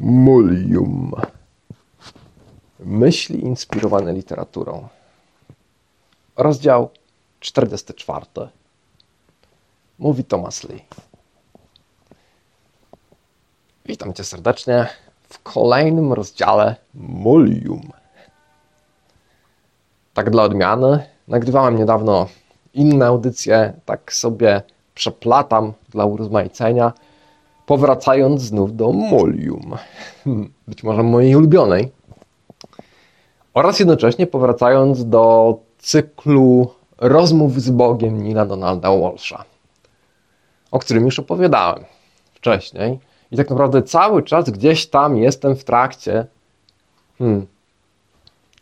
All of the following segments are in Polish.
Mulium. Myśli inspirowane literaturą. Rozdział 44. Mówi Thomas Lee. Witam Cię serdecznie w kolejnym rozdziale Mulium. Tak dla odmiany, nagrywałem niedawno inne audycje, tak sobie przeplatam dla urozmaicenia powracając znów do Molium, być może mojej ulubionej, oraz jednocześnie powracając do cyklu rozmów z Bogiem Nila Donalda Walsha, o którym już opowiadałem wcześniej. I tak naprawdę cały czas gdzieś tam jestem w trakcie hmm,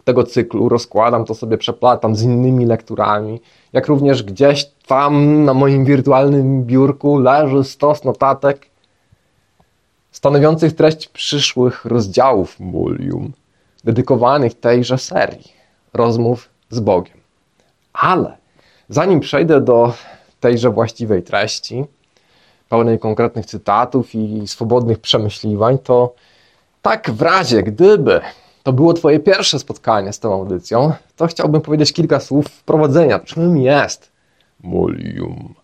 tego cyklu, rozkładam to sobie, przeplatam z innymi lekturami, jak również gdzieś tam na moim wirtualnym biurku leży stos notatek stanowiących treść przyszłych rozdziałów Mulium, dedykowanych tejże serii rozmów z Bogiem. Ale zanim przejdę do tejże właściwej treści, pełnej konkretnych cytatów i swobodnych przemyśliwań, to tak w razie, gdyby to było Twoje pierwsze spotkanie z tą audycją, to chciałbym powiedzieć kilka słów wprowadzenia, czym jest Mulium.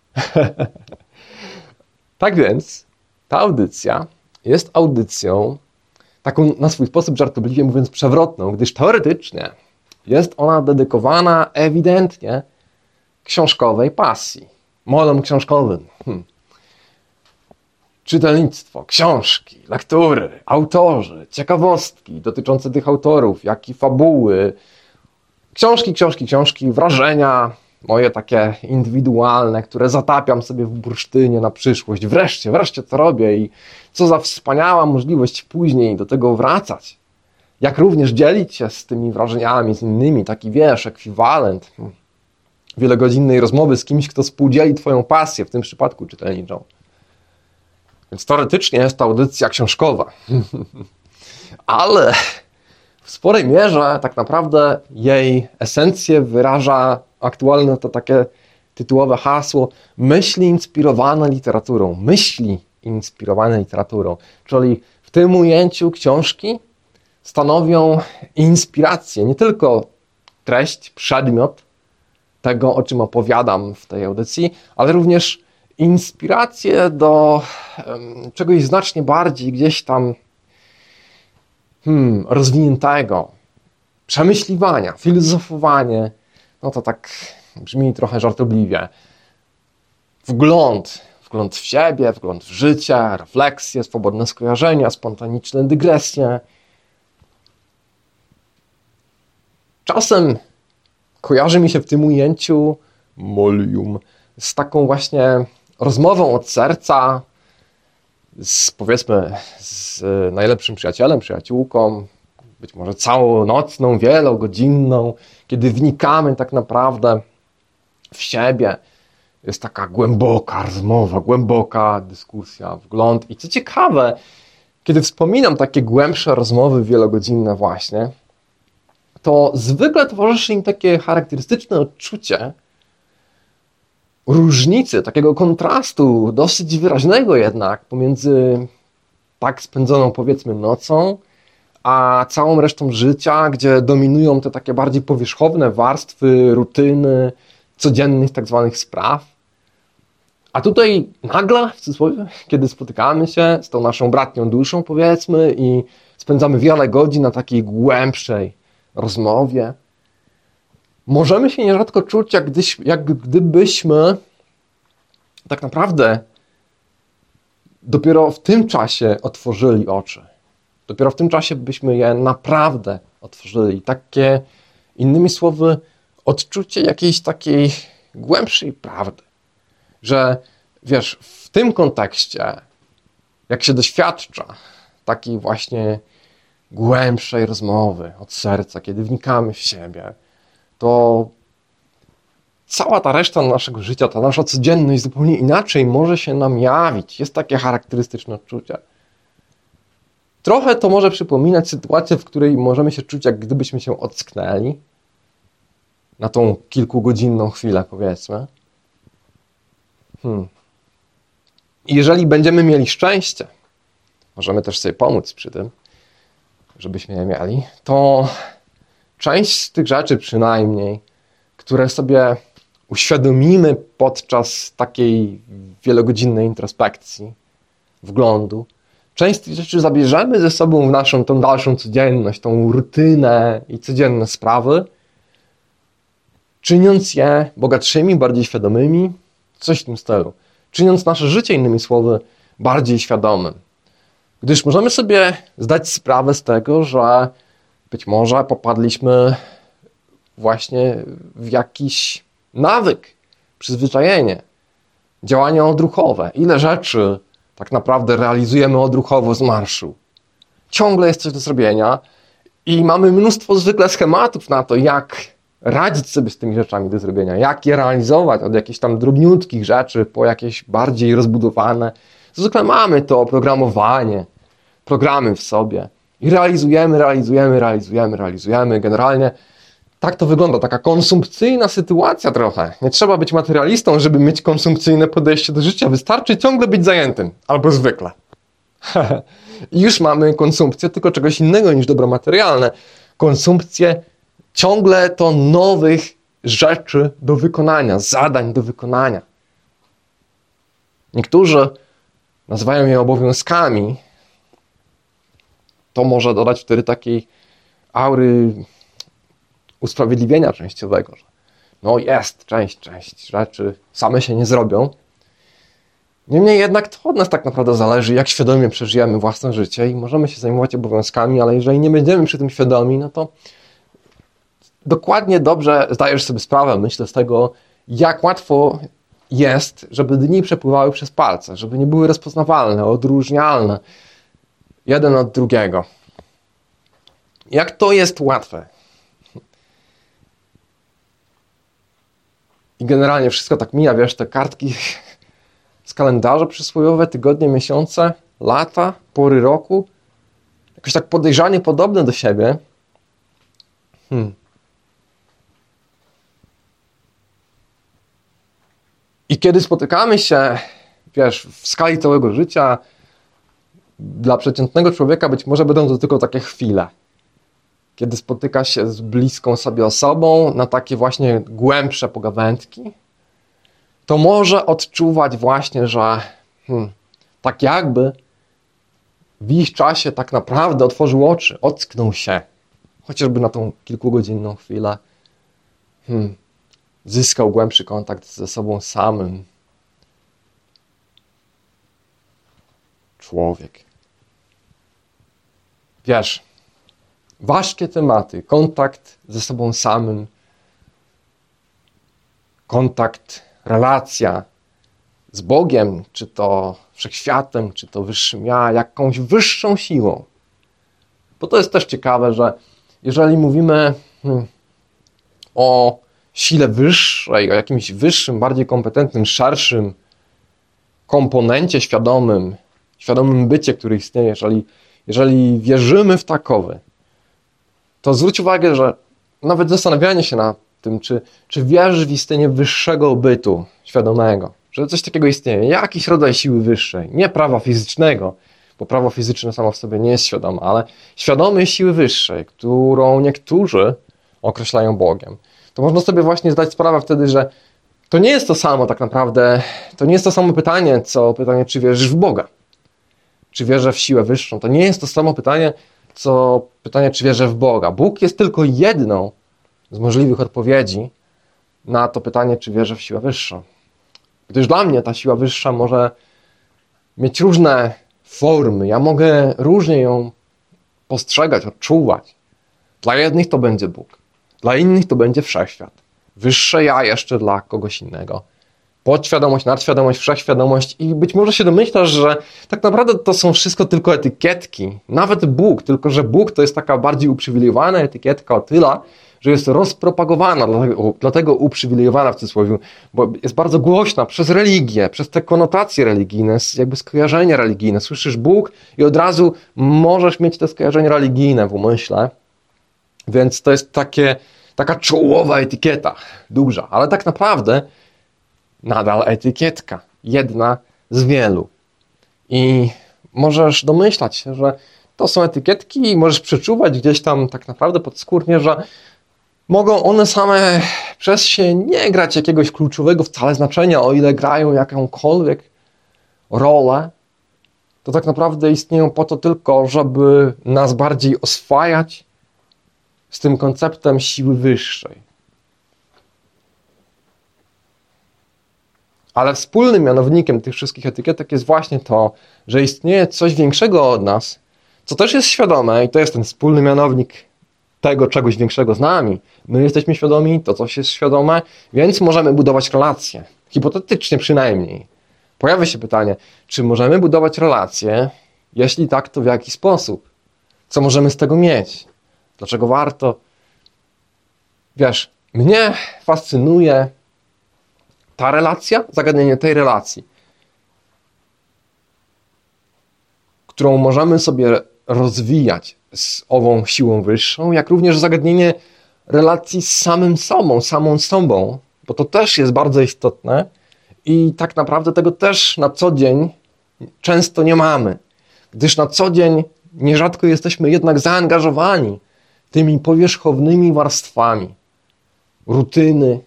tak więc, ta audycja jest audycją taką na swój sposób żartobliwie mówiąc przewrotną, gdyż teoretycznie jest ona dedykowana ewidentnie książkowej pasji, molom książkowym. Hmm. Czytelnictwo, książki, lektury, autorzy, ciekawostki dotyczące tych autorów, jak i fabuły, książki, książki, książki, wrażenia, moje takie indywidualne, które zatapiam sobie w bursztynie na przyszłość. Wreszcie, wreszcie to robię i co za wspaniała możliwość później do tego wracać. Jak również dzielić się z tymi wrażeniami, z innymi, taki wiesz, ekwiwalent wielogodzinnej rozmowy z kimś, kto współdzieli Twoją pasję, w tym przypadku czytelniczą. Więc teoretycznie jest to audycja książkowa. Ale w sporej mierze tak naprawdę jej esencję wyraża aktualne to takie tytułowe hasło myśli inspirowane literaturą. Myśli inspirowane literaturą. Czyli w tym ujęciu książki stanowią inspirację, nie tylko treść, przedmiot tego, o czym opowiadam w tej audycji, ale również inspirację do czegoś znacznie bardziej gdzieś tam hmm, rozwiniętego, przemyśliwania, filozofowanie, no to tak brzmi trochę żartobliwie. Wgląd, wgląd w siebie, wgląd w życie, refleksje, swobodne skojarzenia, spontaniczne dygresje. Czasem kojarzy mi się w tym ujęciu molium z taką właśnie rozmową od serca, z powiedzmy z najlepszym przyjacielem, przyjaciółką, być może całonocną, wielogodzinną, kiedy wnikamy tak naprawdę w siebie. Jest taka głęboka rozmowa, głęboka dyskusja, wgląd. I co ciekawe, kiedy wspominam takie głębsze rozmowy wielogodzinne właśnie, to zwykle towarzyszy im takie charakterystyczne odczucie różnicy, takiego kontrastu dosyć wyraźnego jednak pomiędzy tak spędzoną powiedzmy nocą, a całą resztą życia, gdzie dominują te takie bardziej powierzchowne warstwy, rutyny, codziennych tak zwanych spraw. A tutaj nagle, w cudzysłowie, kiedy spotykamy się z tą naszą bratnią duszą, powiedzmy, i spędzamy wiele godzin na takiej głębszej rozmowie, możemy się nierzadko czuć, jak, gdyś, jak gdybyśmy tak naprawdę dopiero w tym czasie otworzyli oczy. Dopiero w tym czasie byśmy je naprawdę otworzyli. Takie, innymi słowy, odczucie jakiejś takiej głębszej prawdy, że wiesz, w tym kontekście, jak się doświadcza takiej właśnie głębszej rozmowy od serca, kiedy wnikamy w siebie, to cała ta reszta naszego życia, ta nasza codzienność zupełnie inaczej może się nam jawić. Jest takie charakterystyczne odczucie. Trochę to może przypominać sytuację, w której możemy się czuć, jak gdybyśmy się ocknęli na tą kilkugodzinną chwilę, powiedzmy. Hmm. Jeżeli będziemy mieli szczęście, możemy też sobie pomóc przy tym, żebyśmy je mieli, to część z tych rzeczy przynajmniej, które sobie uświadomimy podczas takiej wielogodzinnej introspekcji, wglądu, część tych rzeczy zabierzemy ze sobą w naszą tą dalszą codzienność, tą rutynę i codzienne sprawy, czyniąc je bogatszymi, bardziej świadomymi, coś w tym stylu. Czyniąc nasze życie, innymi słowy, bardziej świadomym. Gdyż możemy sobie zdać sprawę z tego, że być może popadliśmy właśnie w jakiś nawyk, przyzwyczajenie, działania odruchowe. Ile rzeczy tak naprawdę realizujemy odruchowo z marszu. Ciągle jest coś do zrobienia i mamy mnóstwo zwykle schematów na to, jak radzić sobie z tymi rzeczami do zrobienia, jak je realizować, od jakichś tam drobniutkich rzeczy po jakieś bardziej rozbudowane. Zwykle mamy to oprogramowanie, programy w sobie i realizujemy, realizujemy, realizujemy, realizujemy. Generalnie tak to wygląda, taka konsumpcyjna sytuacja trochę. Nie trzeba być materialistą, żeby mieć konsumpcyjne podejście do życia. Wystarczy ciągle być zajętym, albo zwykle. I już mamy konsumpcję tylko czegoś innego niż dobro materialne. Konsumpcję ciągle to nowych rzeczy do wykonania, zadań do wykonania. Niektórzy nazywają je obowiązkami. To może dodać wtedy takiej aury usprawiedliwienia częściowego, że no jest część, część rzeczy same się nie zrobią. Niemniej jednak to od nas tak naprawdę zależy, jak świadomie przeżyjemy własne życie i możemy się zajmować obowiązkami, ale jeżeli nie będziemy przy tym świadomi, no to dokładnie dobrze zdajesz sobie sprawę, myślę, z tego, jak łatwo jest, żeby dni przepływały przez palce, żeby nie były rozpoznawalne, odróżnialne jeden od drugiego. Jak to jest łatwe? I generalnie wszystko tak mija, wiesz, te kartki z kalendarza przysłowiowe, tygodnie, miesiące, lata, pory roku, jakoś tak podejrzanie podobne do siebie. Hmm. I kiedy spotykamy się, wiesz, w skali całego życia, dla przeciętnego człowieka być może będą to tylko takie chwile kiedy spotyka się z bliską sobie osobą na takie właśnie głębsze pogawędki, to może odczuwać właśnie, że hmm, tak jakby w ich czasie tak naprawdę otworzył oczy, ocknął się, chociażby na tą kilkugodzinną chwilę, hmm, zyskał głębszy kontakt ze sobą samym. Człowiek. Wiesz, ważkie tematy, kontakt ze sobą samym, kontakt, relacja z Bogiem, czy to wszechświatem, czy to wyższym ja, jakąś wyższą siłą. Bo to jest też ciekawe, że jeżeli mówimy hmm, o sile wyższej, o jakimś wyższym, bardziej kompetentnym, szerszym komponencie świadomym, świadomym bycie, który istnieje, jeżeli, jeżeli wierzymy w takowy, to zwróć uwagę, że nawet zastanawianie się nad tym, czy, czy wierzysz w istnienie wyższego bytu świadomego, że coś takiego istnieje, jakiś rodzaj siły wyższej, nie prawa fizycznego, bo prawo fizyczne samo w sobie nie jest świadome, ale świadomej siły wyższej, którą niektórzy określają Bogiem, to można sobie właśnie zdać sprawę wtedy, że to nie jest to samo tak naprawdę, to nie jest to samo pytanie, co pytanie, czy wierzysz w Boga, czy wierzę w siłę wyższą. To nie jest to samo pytanie, co pytanie, czy wierzę w Boga. Bóg jest tylko jedną z możliwych odpowiedzi na to pytanie, czy wierzę w siłę wyższą. Gdyż dla mnie ta siła wyższa może mieć różne formy. Ja mogę różnie ją postrzegać, odczuwać. Dla jednych to będzie Bóg, dla innych to będzie wszechświat. Wyższe ja jeszcze dla kogoś innego podświadomość, nadświadomość, wszechświadomość i być może się domyślasz, że tak naprawdę to są wszystko tylko etykietki. Nawet Bóg, tylko że Bóg to jest taka bardziej uprzywilejowana etykietka o tyle, że jest rozpropagowana, dlatego, dlatego uprzywilejowana w cudzysłowie, bo jest bardzo głośna przez religię, przez te konotacje religijne, jakby skojarzenia religijne. Słyszysz Bóg i od razu możesz mieć te skojarzenia religijne w umyśle. Więc to jest takie, taka czołowa etykieta, duża, ale tak naprawdę nadal etykietka. Jedna z wielu. I możesz domyślać się, że to są etykietki i możesz przeczuwać gdzieś tam tak naprawdę podskórnie, że mogą one same przez się nie grać jakiegoś kluczowego wcale znaczenia, o ile grają jakąkolwiek rolę, to tak naprawdę istnieją po to tylko, żeby nas bardziej oswajać z tym konceptem siły wyższej. Ale wspólnym mianownikiem tych wszystkich etykietek jest właśnie to, że istnieje coś większego od nas, co też jest świadome, i to jest ten wspólny mianownik tego czegoś większego z nami. My jesteśmy świadomi, to coś jest świadome, więc możemy budować relacje. Hipotetycznie przynajmniej. Pojawia się pytanie, czy możemy budować relacje? Jeśli tak, to w jaki sposób? Co możemy z tego mieć? Dlaczego warto? Wiesz, mnie fascynuje ta relacja, zagadnienie tej relacji, którą możemy sobie rozwijać z ową siłą wyższą, jak również zagadnienie relacji z samym sobą, samą sobą, bo to też jest bardzo istotne i tak naprawdę tego też na co dzień często nie mamy, gdyż na co dzień nierzadko jesteśmy jednak zaangażowani tymi powierzchownymi warstwami rutyny,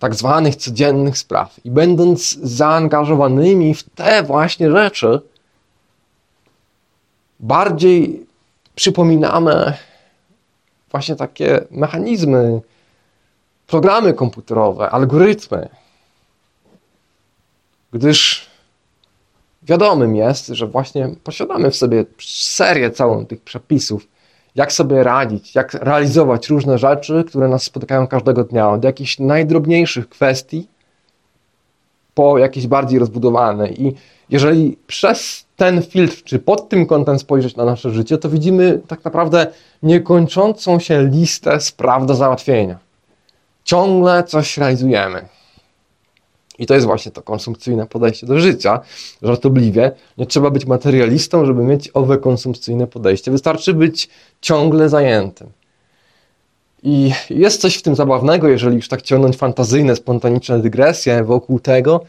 tak zwanych codziennych spraw. I będąc zaangażowanymi w te właśnie rzeczy, bardziej przypominamy właśnie takie mechanizmy, programy komputerowe, algorytmy. Gdyż wiadomym jest, że właśnie posiadamy w sobie serię całą tych przepisów, jak sobie radzić, jak realizować różne rzeczy, które nas spotykają każdego dnia, od jakichś najdrobniejszych kwestii po jakieś bardziej rozbudowane. I jeżeli przez ten filtr, czy pod tym kątem spojrzeć na nasze życie, to widzimy tak naprawdę niekończącą się listę spraw do załatwienia. Ciągle coś realizujemy. I to jest właśnie to konsumpcyjne podejście do życia. Żartobliwie, nie trzeba być materialistą, żeby mieć owe konsumpcyjne podejście. Wystarczy być ciągle zajętym. I jest coś w tym zabawnego, jeżeli już tak ciągnąć fantazyjne, spontaniczne dygresje wokół tego,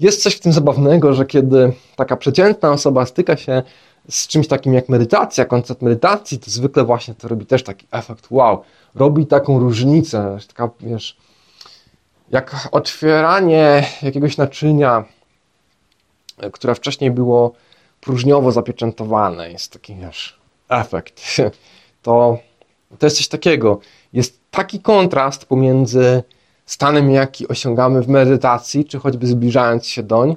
jest coś w tym zabawnego, że kiedy taka przeciętna osoba styka się z czymś takim jak medytacja, koncept medytacji, to zwykle właśnie to robi też taki efekt wow, robi taką różnicę, taka, wiesz, jak otwieranie jakiegoś naczynia, które wcześniej było próżniowo zapieczętowane, jest taki, wiesz, efekt, to, to jest coś takiego. Jest taki kontrast pomiędzy stanem, jaki osiągamy w medytacji, czy choćby zbliżając się doń,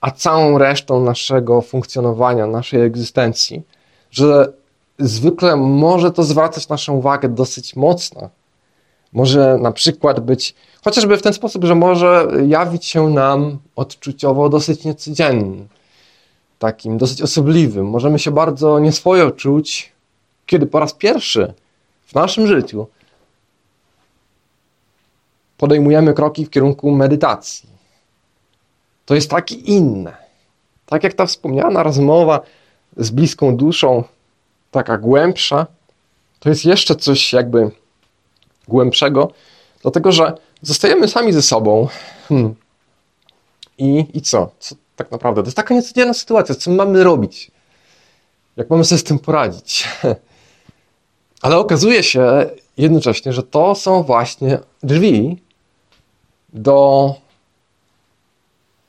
a całą resztą naszego funkcjonowania, naszej egzystencji, że zwykle może to zwracać naszą uwagę dosyć mocno. Może na przykład być, chociażby w ten sposób, że może jawić się nam odczuciowo dosyć niecodziennym, takim dosyć osobliwym. Możemy się bardzo nieswojo czuć, kiedy po raz pierwszy w naszym życiu podejmujemy kroki w kierunku medytacji. To jest takie inne. Tak jak ta wspomniana rozmowa z bliską duszą, taka głębsza, to jest jeszcze coś jakby głębszego, dlatego że zostajemy sami ze sobą. Hmm. I, I co? co? Tak naprawdę. To jest taka niecodzienna sytuacja. Co mamy robić? Jak mamy sobie z tym poradzić? Ale okazuje się jednocześnie, że to są właśnie drzwi do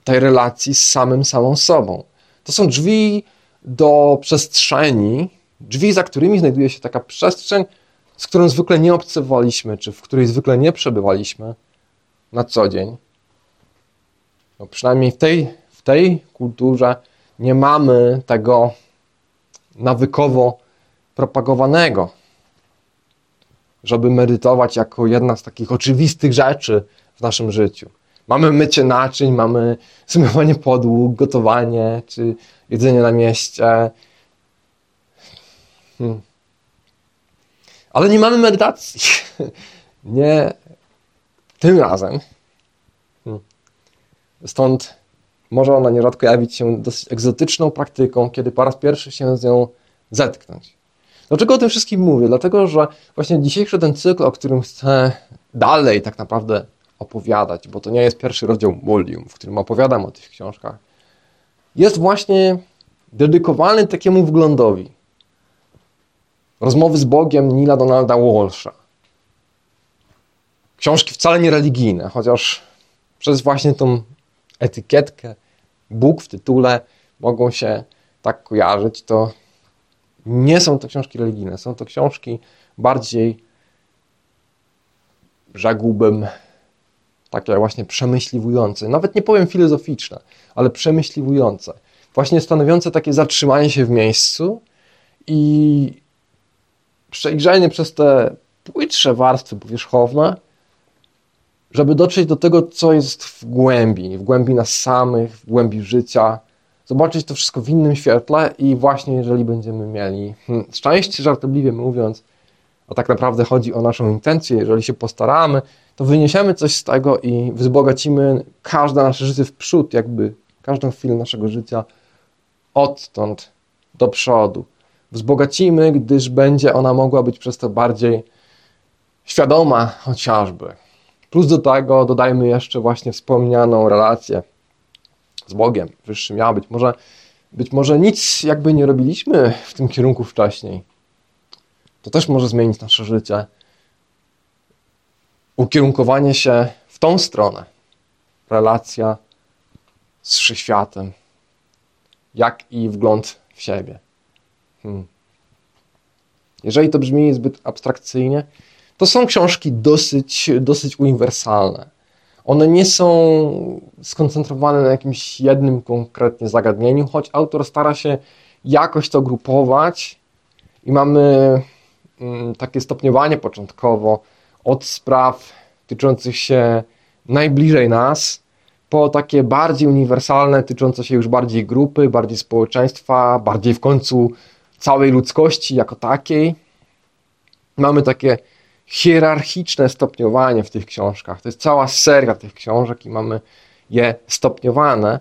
tej relacji z samym samą sobą. To są drzwi do przestrzeni, drzwi, za którymi znajduje się taka przestrzeń, z którą zwykle nie obcowaliśmy, czy w której zwykle nie przebywaliśmy na co dzień. No przynajmniej w tej, w tej kulturze nie mamy tego nawykowo propagowanego, żeby medytować jako jedna z takich oczywistych rzeczy w naszym życiu. Mamy mycie naczyń, mamy zmywanie podłóg, gotowanie czy jedzenie na mieście. Hmm. Ale nie mamy medytacji. Nie tym razem. Stąd może ona nierzadko jawić się dosyć egzotyczną praktyką, kiedy po raz pierwszy się z nią zetknąć. Dlaczego o tym wszystkim mówię? Dlatego, że właśnie dzisiejszy ten cykl, o którym chcę dalej tak naprawdę opowiadać, bo to nie jest pierwszy rozdział Mulium, w którym opowiadam o tych książkach, jest właśnie dedykowany takiemu wglądowi. Rozmowy z Bogiem Nila Donalda Walsha. Książki wcale nie religijne, chociaż przez właśnie tą etykietkę Bóg w tytule mogą się tak kojarzyć, to nie są to książki religijne, są to książki bardziej, rzekłbym, takie właśnie przemyśliwujące. Nawet nie powiem filozoficzne, ale przemyśliwujące. Właśnie stanowiące takie zatrzymanie się w miejscu i przejrzenie przez te płytsze warstwy powierzchowne, żeby dotrzeć do tego, co jest w głębi, w głębi nas samych, w głębi życia, zobaczyć to wszystko w innym świetle i właśnie jeżeli będziemy mieli hmm, szczęście, żartobliwie mówiąc, a tak naprawdę chodzi o naszą intencję, jeżeli się postaramy, to wyniesiemy coś z tego i wzbogacimy każde nasze życie w przód, jakby każdą chwilę naszego życia odtąd do przodu. Wzbogacimy, gdyż będzie ona mogła być przez to bardziej świadoma chociażby. Plus do tego dodajmy jeszcze właśnie wspomnianą relację z Bogiem wyższym ja. Być może, być może nic jakby nie robiliśmy w tym kierunku wcześniej. To też może zmienić nasze życie. Ukierunkowanie się w tą stronę. Relacja z wszechświatem. Jak i wgląd w siebie. Hmm. Jeżeli to brzmi zbyt abstrakcyjnie, to są książki dosyć, dosyć uniwersalne. One nie są skoncentrowane na jakimś jednym konkretnie zagadnieniu, choć autor stara się jakoś to grupować i mamy mm, takie stopniowanie początkowo od spraw tyczących się najbliżej nas, po takie bardziej uniwersalne, tyczące się już bardziej grupy, bardziej społeczeństwa, bardziej w końcu całej ludzkości jako takiej. Mamy takie hierarchiczne stopniowanie w tych książkach. To jest cała seria tych książek i mamy je stopniowane,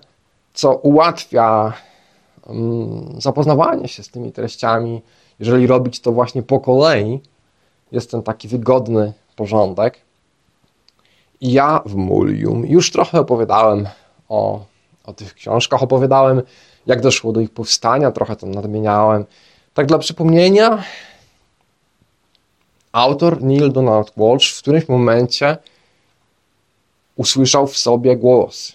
co ułatwia um, zapoznawanie się z tymi treściami. Jeżeli robić to właśnie po kolei, jest ten taki wygodny porządek. I ja w Mulium już trochę opowiadałem o, o tych książkach, opowiadałem jak doszło do ich powstania, trochę to nadmieniałem. Tak dla przypomnienia, autor Neil Donald Walsh w którymś momencie usłyszał w sobie głos.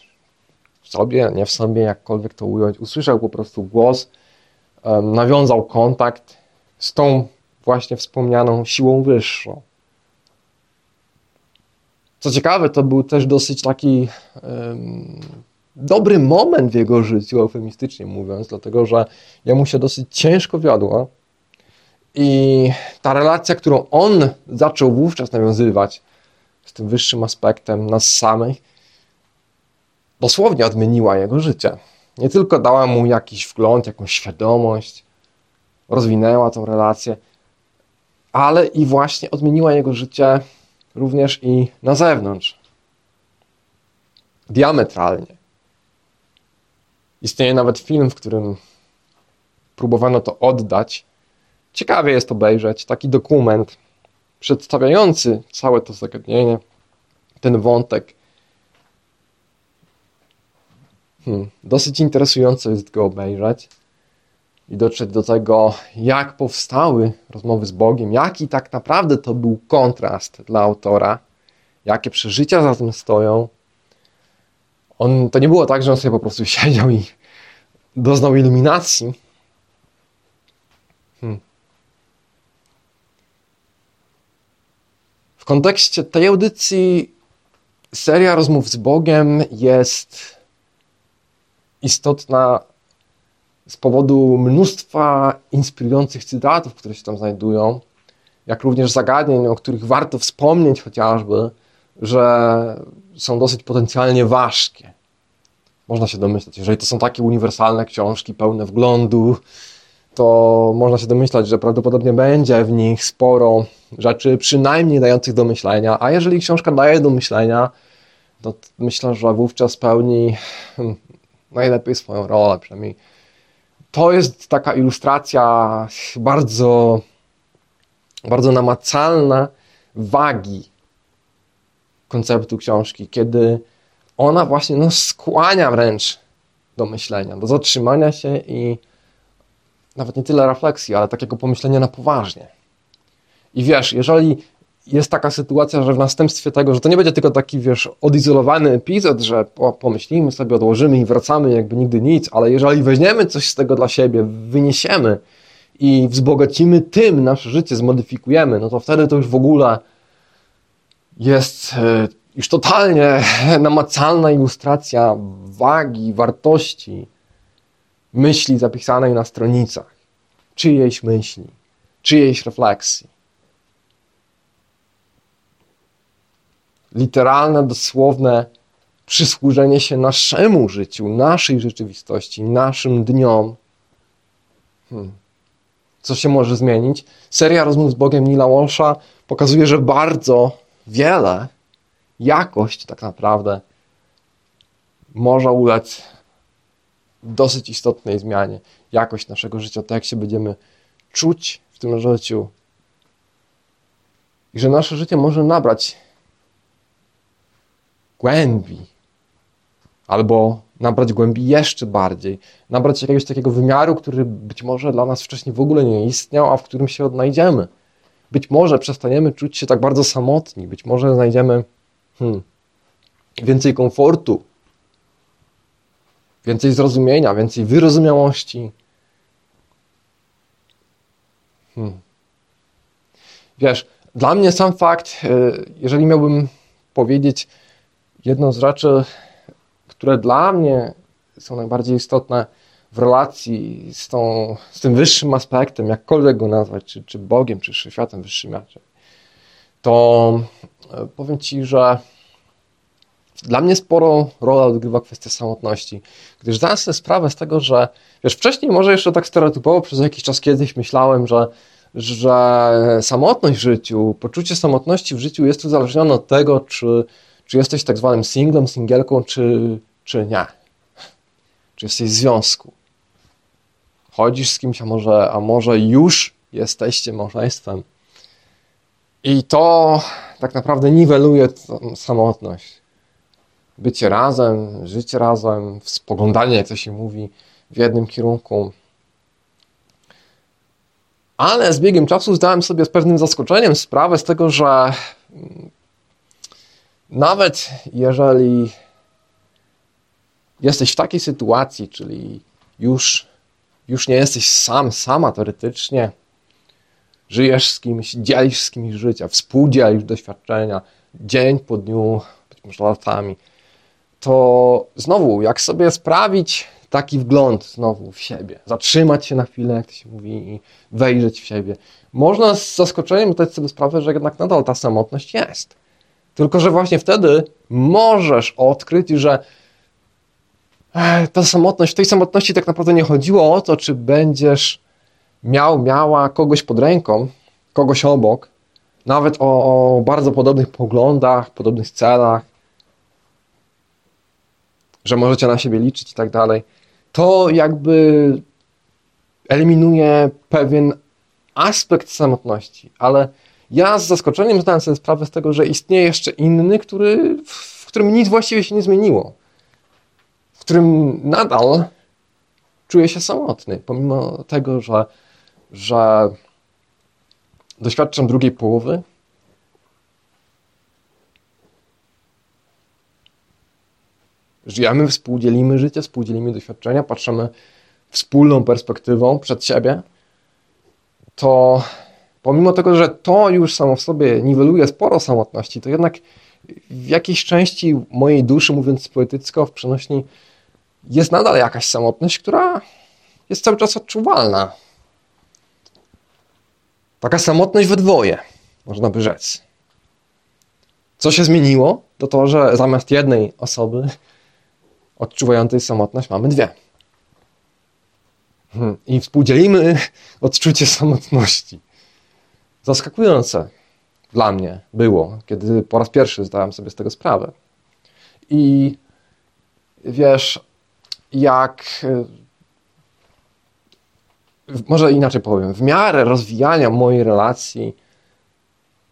W sobie, nie w sobie, jakkolwiek to ująć. Usłyszał po prostu głos, nawiązał kontakt z tą właśnie wspomnianą siłą wyższą. Co ciekawe, to był też dosyć taki um, dobry moment w jego życiu, eufemistycznie mówiąc, dlatego że jemu się dosyć ciężko wiodło i ta relacja, którą on zaczął wówczas nawiązywać z tym wyższym aspektem nas samych, dosłownie odmieniła jego życie. Nie tylko dała mu jakiś wgląd, jakąś świadomość, rozwinęła tą relację, ale i właśnie odmieniła jego życie również i na zewnątrz. Diametralnie. Istnieje nawet film, w którym próbowano to oddać, Ciekawie jest obejrzeć taki dokument przedstawiający całe to zagadnienie, ten wątek. Hmm, dosyć interesujące jest go obejrzeć i dotrzeć do tego, jak powstały rozmowy z Bogiem, jaki tak naprawdę to był kontrast dla autora, jakie przeżycia za tym stoją. On, to nie było tak, że on sobie po prostu siedział i doznał iluminacji. Hmm. W kontekście tej audycji seria rozmów z Bogiem jest istotna z powodu mnóstwa inspirujących cytatów, które się tam znajdują, jak również zagadnień, o których warto wspomnieć chociażby, że są dosyć potencjalnie ważkie. Można się domyśleć, jeżeli to są takie uniwersalne książki, pełne wglądu, to można się domyślać, że prawdopodobnie będzie w nich sporo rzeczy przynajmniej dających do myślenia, a jeżeli książka daje do myślenia, to myślę, że wówczas pełni hmm, najlepiej swoją rolę, przynajmniej. To jest taka ilustracja bardzo, bardzo namacalna wagi konceptu książki, kiedy ona właśnie no, skłania wręcz do myślenia, do zatrzymania się i nawet nie tyle refleksji, ale takiego pomyślenia na poważnie. I wiesz, jeżeli jest taka sytuacja, że w następstwie tego, że to nie będzie tylko taki, wiesz, odizolowany epizod, że pomyślimy sobie, odłożymy i wracamy jakby nigdy nic, ale jeżeli weźmiemy coś z tego dla siebie, wyniesiemy i wzbogacimy tym nasze życie, zmodyfikujemy, no to wtedy to już w ogóle jest e, już totalnie namacalna ilustracja wagi, wartości myśli zapisanej na stronicach, czyjejś myśli, czyjejś refleksji. Literalne, dosłowne przysłużenie się naszemu życiu, naszej rzeczywistości, naszym dniom. Hmm. Co się może zmienić? Seria rozmów z Bogiem Nila Walsha pokazuje, że bardzo wiele, jakość tak naprawdę może ulec dosyć istotnej zmianie. Jakość naszego życia, to jak się będziemy czuć w tym życiu. I że nasze życie może nabrać głębi, albo nabrać głębi jeszcze bardziej, nabrać jakiegoś takiego wymiaru, który być może dla nas wcześniej w ogóle nie istniał, a w którym się odnajdziemy. Być może przestaniemy czuć się tak bardzo samotni, być może znajdziemy hmm, więcej komfortu, więcej zrozumienia, więcej wyrozumiałości. Hmm. Wiesz, dla mnie sam fakt, e, jeżeli miałbym powiedzieć jedną z rzeczy, które dla mnie są najbardziej istotne w relacji z, tą, z tym wyższym aspektem, jakkolwiek go nazwać, czy, czy Bogiem, czy światem wyższym inaczej, to e, powiem Ci, że dla mnie sporą rolę odgrywa kwestia samotności, gdyż zdałem sobie sprawę z tego, że wiesz, wcześniej może jeszcze tak stereotypowo przez jakiś czas kiedyś myślałem, że, że samotność w życiu, poczucie samotności w życiu jest uzależnione od tego, czy, czy jesteś tak zwanym singlem, singielką, czy, czy nie. Czy jesteś w związku. Chodzisz z kimś, a może, a może już jesteście małżeństwem. I to tak naprawdę niweluje samotność bycie razem, życie razem, spoglądanie, jak to się mówi, w jednym kierunku. Ale z biegiem czasu zdałem sobie z pewnym zaskoczeniem sprawę z tego, że nawet jeżeli jesteś w takiej sytuacji, czyli już, już nie jesteś sam, sama teoretycznie, żyjesz z kimś, dzielisz z kimś życia, współdzielisz doświadczenia, dzień po dniu, być może latami, to znowu, jak sobie sprawić taki wgląd znowu w siebie, zatrzymać się na chwilę, jak to się mówi, i wejrzeć w siebie, można z zaskoczeniem zdać sobie sprawę, że jednak nadal ta samotność jest. Tylko, że właśnie wtedy możesz odkryć, że ta samotność, w tej samotności tak naprawdę nie chodziło o to, czy będziesz miał, miała kogoś pod ręką, kogoś obok, nawet o, o bardzo podobnych poglądach, podobnych celach, że możecie na siebie liczyć i tak dalej, to jakby eliminuje pewien aspekt samotności, ale ja z zaskoczeniem zdałem sobie sprawę z tego, że istnieje jeszcze inny, który, w którym nic właściwie się nie zmieniło, w którym nadal czuję się samotny, pomimo tego, że, że doświadczam drugiej połowy, żyjemy, współdzielimy życie, współdzielimy doświadczenia, patrzymy wspólną perspektywą przed siebie, to pomimo tego, że to już samo w sobie niweluje sporo samotności, to jednak w jakiejś części mojej duszy, mówiąc poetycko, w przenośni, jest nadal jakaś samotność, która jest cały czas odczuwalna. Taka samotność we dwoje, można by rzec. Co się zmieniło? To to, że zamiast jednej osoby odczuwającej samotność mamy dwie. Hmm. I współdzielimy odczucie samotności. Zaskakujące dla mnie było, kiedy po raz pierwszy zdałem sobie z tego sprawę. I wiesz, jak. Może inaczej powiem, w miarę rozwijania mojej relacji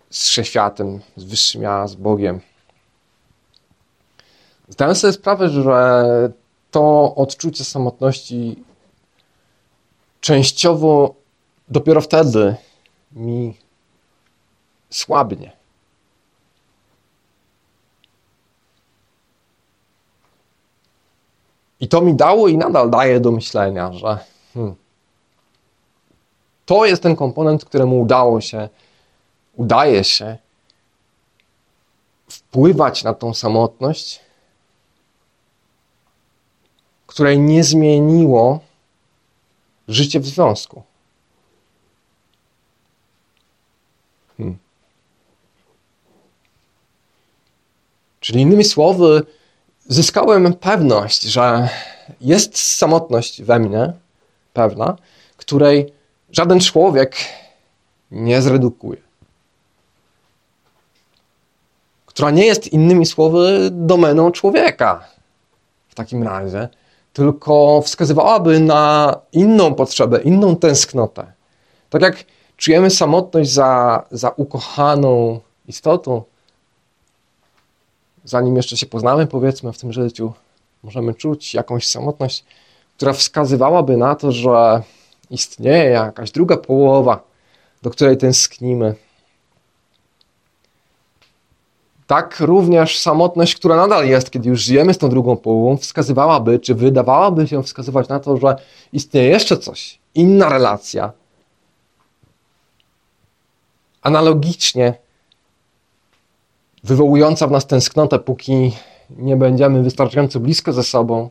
z wszechświatem, z wyższym ja, z Bogiem, Zdałem sobie sprawę, że to odczucie samotności częściowo dopiero wtedy mi słabnie. I to mi dało i nadal daje do myślenia, że hmm, to jest ten komponent, któremu udało się, udaje się wpływać na tą samotność, której nie zmieniło życie w związku. Hmm. Czyli innymi słowy, zyskałem pewność, że jest samotność we mnie, pewna, której żaden człowiek nie zredukuje. Która nie jest innymi słowy domeną człowieka w takim razie, tylko wskazywałaby na inną potrzebę, inną tęsknotę. Tak jak czujemy samotność za, za ukochaną istotą, zanim jeszcze się poznamy, powiedzmy, w tym życiu, możemy czuć jakąś samotność, która wskazywałaby na to, że istnieje jakaś druga połowa, do której tęsknimy. Tak również samotność, która nadal jest, kiedy już żyjemy z tą drugą połową, wskazywałaby, czy wydawałaby się wskazywać na to, że istnieje jeszcze coś, inna relacja. Analogicznie wywołująca w nas tęsknotę, póki nie będziemy wystarczająco blisko ze sobą,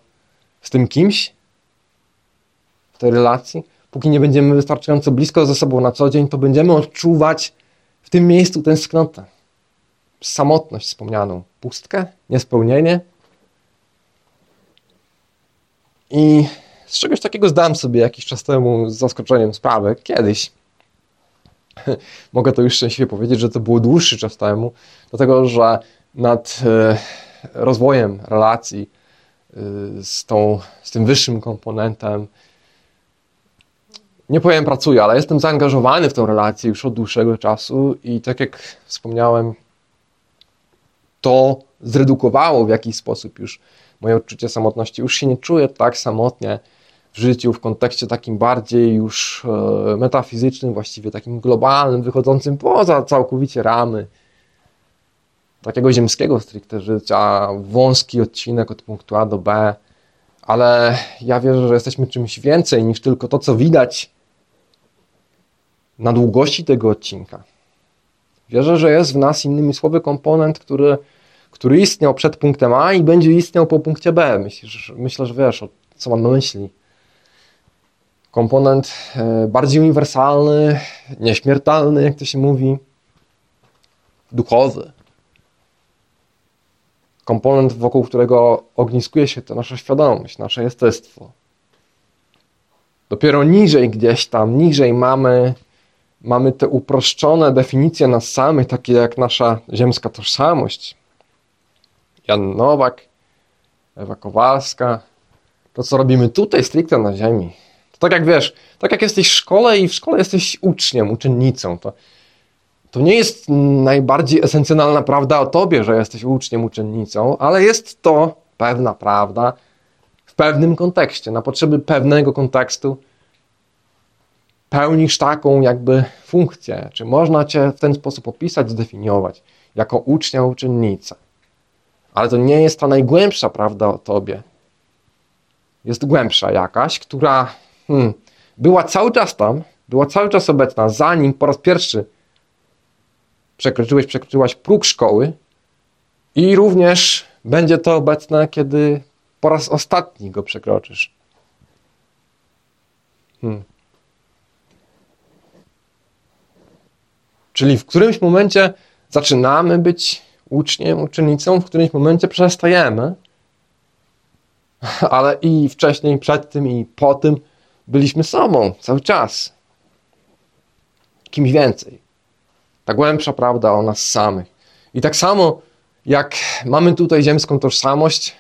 z tym kimś, w tej relacji, póki nie będziemy wystarczająco blisko ze sobą na co dzień, to będziemy odczuwać w tym miejscu tęsknotę, samotność wspomnianą, pustkę, niespełnienie. I z czegoś takiego zdałem sobie jakiś czas temu z zaskoczeniem sprawę, kiedyś. Mogę to już szczęśliwie powiedzieć, że to było dłuższy czas temu, dlatego że nad e, rozwojem relacji e, z, tą, z tym wyższym komponentem nie powiem pracuję, ale jestem zaangażowany w tę relację już od dłuższego czasu i tak jak wspomniałem, to zredukowało w jakiś sposób już moje odczucie samotności. Już się nie czuję tak samotnie w życiu w kontekście takim bardziej już e, metafizycznym, właściwie takim globalnym, wychodzącym poza całkowicie ramy takiego ziemskiego stricte życia, wąski odcinek od punktu A do B, ale ja wierzę, że jesteśmy czymś więcej niż tylko to, co widać na długości tego odcinka. Wierzę, że jest w nas innymi słowy komponent, który, który istniał przed punktem A i będzie istniał po punkcie B. Myślę, myślę że wiesz, co mam na myśli. Komponent e, bardziej uniwersalny, nieśmiertelny, jak to się mówi, duchowy. Komponent, wokół którego ogniskuje się to nasza świadomość, nasze jestestwo. Dopiero niżej gdzieś tam, niżej mamy mamy te uproszczone definicje nas samych, takie jak nasza ziemska tożsamość. Jan Nowak, Ewa Kowalska, to co robimy tutaj stricte na ziemi. To tak jak wiesz, tak jak jesteś w szkole i w szkole jesteś uczniem, uczennicą, to, to nie jest najbardziej esencjonalna prawda o tobie, że jesteś uczniem, uczennicą, ale jest to pewna prawda w pewnym kontekście, na potrzeby pewnego kontekstu, pełnisz taką jakby funkcję, czy można Cię w ten sposób opisać, zdefiniować jako ucznia, uczennicę. Ale to nie jest ta najgłębsza prawda o Tobie. Jest głębsza jakaś, która hmm, była cały czas tam, była cały czas obecna, zanim po raz pierwszy przekroczyłeś, przekroczyłaś próg szkoły i również będzie to obecne, kiedy po raz ostatni go przekroczysz. Hmm. Czyli w którymś momencie zaczynamy być uczniem, uczennicą, w którymś momencie przestajemy, ale i wcześniej, przed tym i po tym byliśmy sobą cały czas. Kimś więcej. Ta głębsza prawda o nas samych. I tak samo jak mamy tutaj ziemską tożsamość,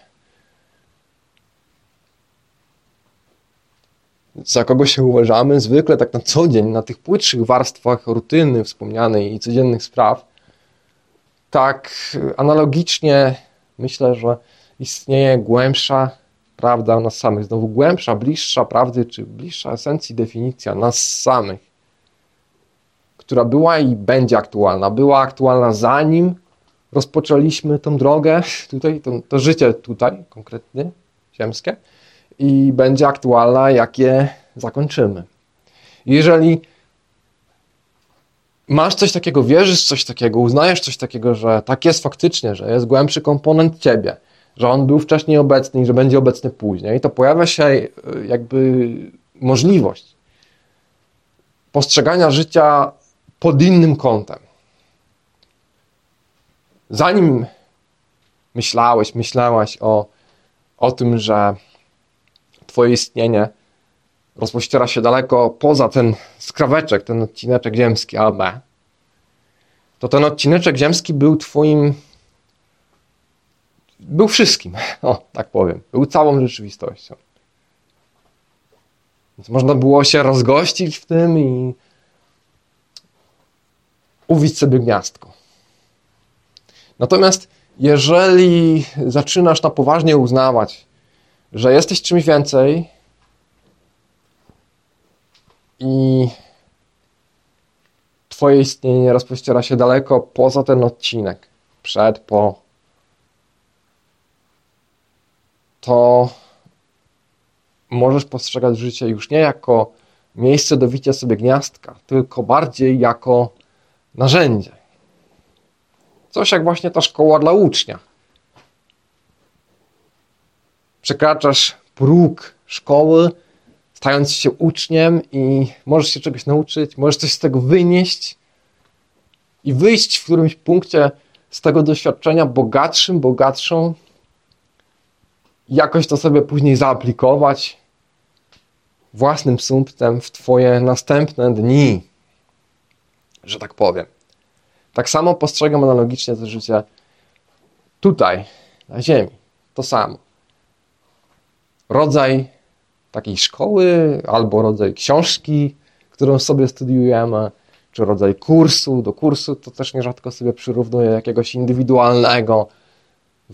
za kogo się uważamy, zwykle tak na co dzień, na tych płytszych warstwach rutyny wspomnianej i codziennych spraw, tak analogicznie myślę, że istnieje głębsza prawda nas samych. Znowu głębsza, bliższa prawdy, czy bliższa esencji definicja nas samych, która była i będzie aktualna. Była aktualna zanim rozpoczęliśmy tą drogę, tutaj, to, to życie tutaj konkretnie, ziemskie, i będzie aktualna, jak je zakończymy. Jeżeli masz coś takiego, wierzysz coś takiego, uznajesz coś takiego, że tak jest faktycznie, że jest głębszy komponent ciebie, że on był wcześniej obecny i że będzie obecny później, to pojawia się e, jakby możliwość postrzegania życia pod innym kątem. Zanim myślałeś, myślałaś o, o tym, że Twoje istnienie rozpościera się daleko poza ten skraweczek, ten odcineczek ziemski AB, to ten odcineczek ziemski był Twoim. Był wszystkim, o tak powiem. Był całą rzeczywistością. Więc można było się rozgościć w tym i uwić sobie gniazdko. Natomiast jeżeli zaczynasz na poważnie uznawać, że jesteś czymś więcej i Twoje istnienie rozpościera się daleko poza ten odcinek, przed, po, to możesz postrzegać życie już nie jako miejsce do wicia sobie gniazdka, tylko bardziej jako narzędzie. Coś jak właśnie ta szkoła dla ucznia. Przekraczasz próg szkoły, stając się uczniem i możesz się czegoś nauczyć, możesz coś z tego wynieść i wyjść w którymś punkcie z tego doświadczenia bogatszym, bogatszą, jakoś to sobie później zaaplikować własnym sumptem w Twoje następne dni, że tak powiem. Tak samo postrzegam analogicznie to życie tutaj, na Ziemi. To samo. Rodzaj takiej szkoły, albo rodzaj książki, którą sobie studiujemy, czy rodzaj kursu. Do kursu to też nierzadko sobie przyrównuję jakiegoś indywidualnego,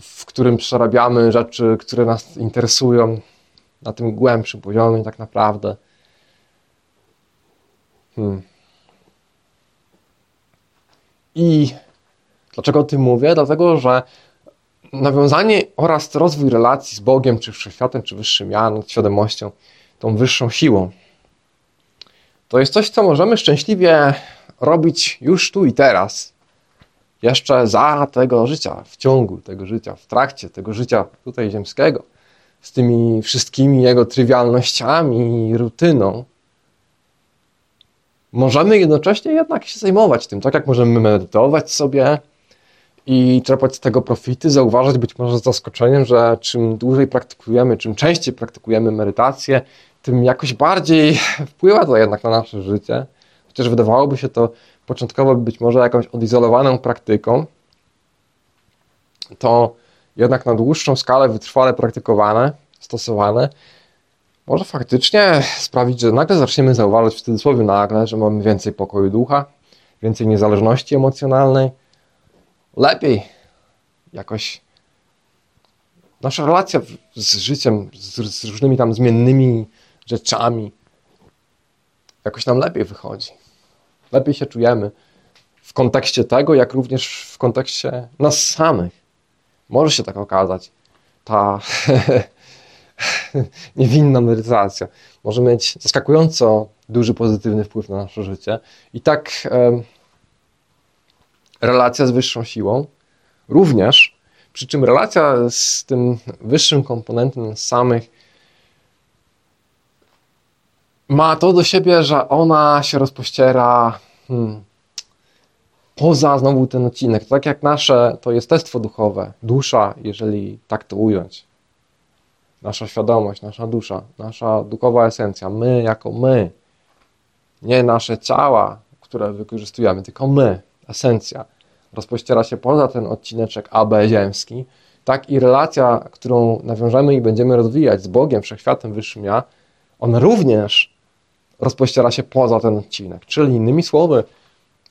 w którym przerabiamy rzeczy, które nas interesują na tym głębszym poziomie, tak naprawdę. Hmm. I dlaczego o tym mówię? Dlatego, że nawiązanie oraz rozwój relacji z Bogiem, czy wszechświatem, czy wyższym ja, świadomością, tą wyższą siłą, to jest coś, co możemy szczęśliwie robić już tu i teraz, jeszcze za tego życia, w ciągu tego życia, w trakcie tego życia tutaj ziemskiego, z tymi wszystkimi jego trywialnościami i rutyną. Możemy jednocześnie jednak się zajmować tym, tak jak możemy medytować sobie, i czerpać z tego profity, zauważać być może z zaskoczeniem, że czym dłużej praktykujemy, czym częściej praktykujemy medytację, tym jakoś bardziej wpływa to jednak na nasze życie. Chociaż wydawałoby się to początkowo być może jakąś odizolowaną praktyką, to jednak na dłuższą skalę wytrwale praktykowane, stosowane, może faktycznie sprawić, że nagle zaczniemy zauważać w cudzysłowie nagle, że mamy więcej pokoju ducha, więcej niezależności emocjonalnej, lepiej jakoś nasza relacja z życiem, z, z, różnymi tam zmiennymi rzeczami jakoś nam lepiej wychodzi. Lepiej się czujemy w kontekście tego, jak również w kontekście nas samych. Może się tak okazać. Ta niewinna medytacja może mieć zaskakująco duży pozytywny wpływ na nasze życie. I tak relacja z wyższą siłą, również, przy czym relacja z tym wyższym komponentem samych ma to do siebie, że ona się rozpościera hmm, poza znowu ten odcinek. Tak jak nasze to jestestwo duchowe, dusza, jeżeli tak to ująć. Nasza świadomość, nasza dusza, nasza duchowa esencja, my jako my, nie nasze ciała, które wykorzystujemy, tylko my, esencja rozpościera się poza ten odcineczek AB ziemski, tak i relacja, którą nawiążemy i będziemy rozwijać z Bogiem, Wszechświatem, Wyższym Ja, ona również rozpościera się poza ten odcinek. Czyli innymi słowy,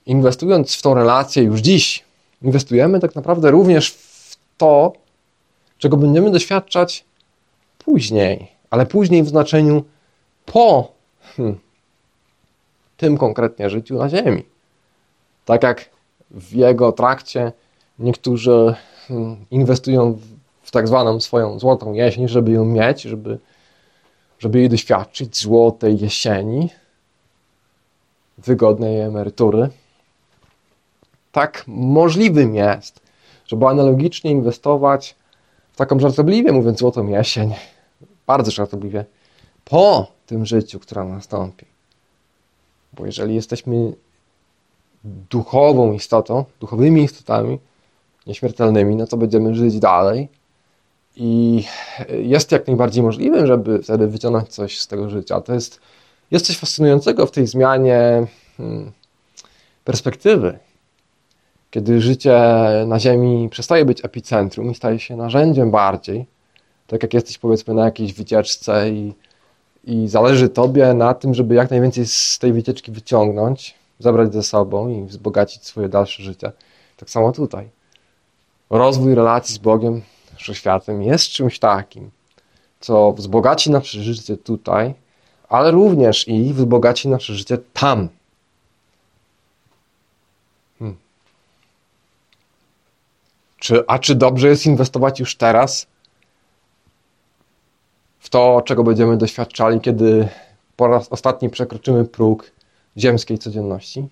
inwestując w tą relację już dziś, inwestujemy tak naprawdę również w to, czego będziemy doświadczać później, ale później w znaczeniu po hmm, tym konkretnie życiu na Ziemi. Tak jak w jego trakcie niektórzy hmm, inwestują w tak zwaną swoją złotą jesień, żeby ją mieć, żeby, żeby jej doświadczyć, złotej jesieni, wygodnej emerytury. Tak możliwym jest, żeby analogicznie inwestować w taką żartobliwie mówiąc złotą jesień, bardzo żartobliwie, po tym życiu, które nastąpi. Bo jeżeli jesteśmy duchową istotą, duchowymi istotami nieśmiertelnymi, no to będziemy żyć dalej i jest jak najbardziej możliwe, żeby wtedy wyciągnąć coś z tego życia. To jest, jest coś fascynującego w tej zmianie hmm, perspektywy. Kiedy życie na Ziemi przestaje być epicentrum i staje się narzędziem bardziej, tak jak jesteś powiedzmy na jakiejś wycieczce i, i zależy Tobie na tym, żeby jak najwięcej z tej wycieczki wyciągnąć, zabrać ze sobą i wzbogacić swoje dalsze życie. Tak samo tutaj. Rozwój relacji z Bogiem wszechświatem jest czymś takim, co wzbogaci nasze życie tutaj, ale również i wzbogaci nasze życie tam. Hmm. Czy, a czy dobrze jest inwestować już teraz w to, czego będziemy doświadczali, kiedy po raz ostatni przekroczymy próg ziemskiej codzienności?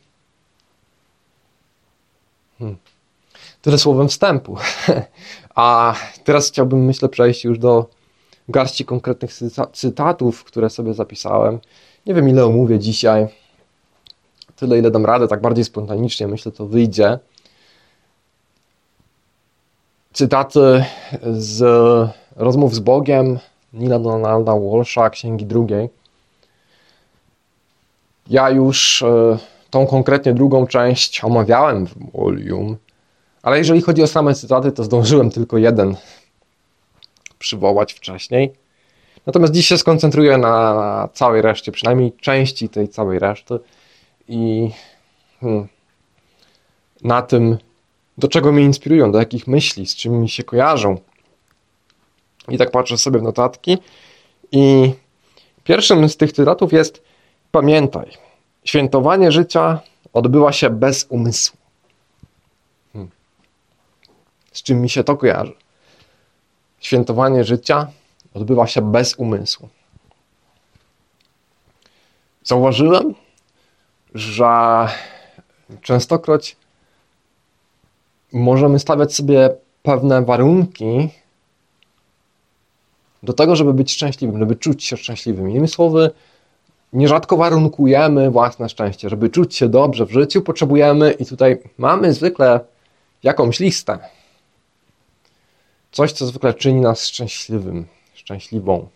Hmm. Tyle słowem wstępu. A teraz chciałbym, myślę, przejść już do garści konkretnych cytatów, które sobie zapisałem. Nie wiem, ile omówię dzisiaj. Tyle, ile dam radę, tak bardziej spontanicznie, myślę, to wyjdzie. Cytaty z rozmów z Bogiem Nila Donalda Walsha, Księgi Drugiej. Ja już e, tą konkretnie drugą część omawiałem w Molium ale jeżeli chodzi o same cytaty, to zdążyłem tylko jeden przywołać wcześniej. Natomiast dziś się skoncentruję na, całej reszcie, przynajmniej części tej całej reszty i hmm, na tym, do czego mnie inspirują, do jakich myśli, z czym mi się kojarzą. I tak patrzę sobie w notatki i pierwszym z tych cytatów jest pamiętaj, świętowanie życia odbywa się bez umysłu z czym mi się to kojarzy. Świętowanie życia odbywa się bez umysłu. Zauważyłem, że częstokroć możemy stawiać sobie pewne warunki do tego, żeby być szczęśliwym, żeby czuć się szczęśliwym. Innymi słowy, nierzadko warunkujemy własne szczęście. Żeby czuć się dobrze w życiu, potrzebujemy, i tutaj mamy zwykle jakąś listę Coś, co zwykle czyni nas szczęśliwym, szczęśliwą.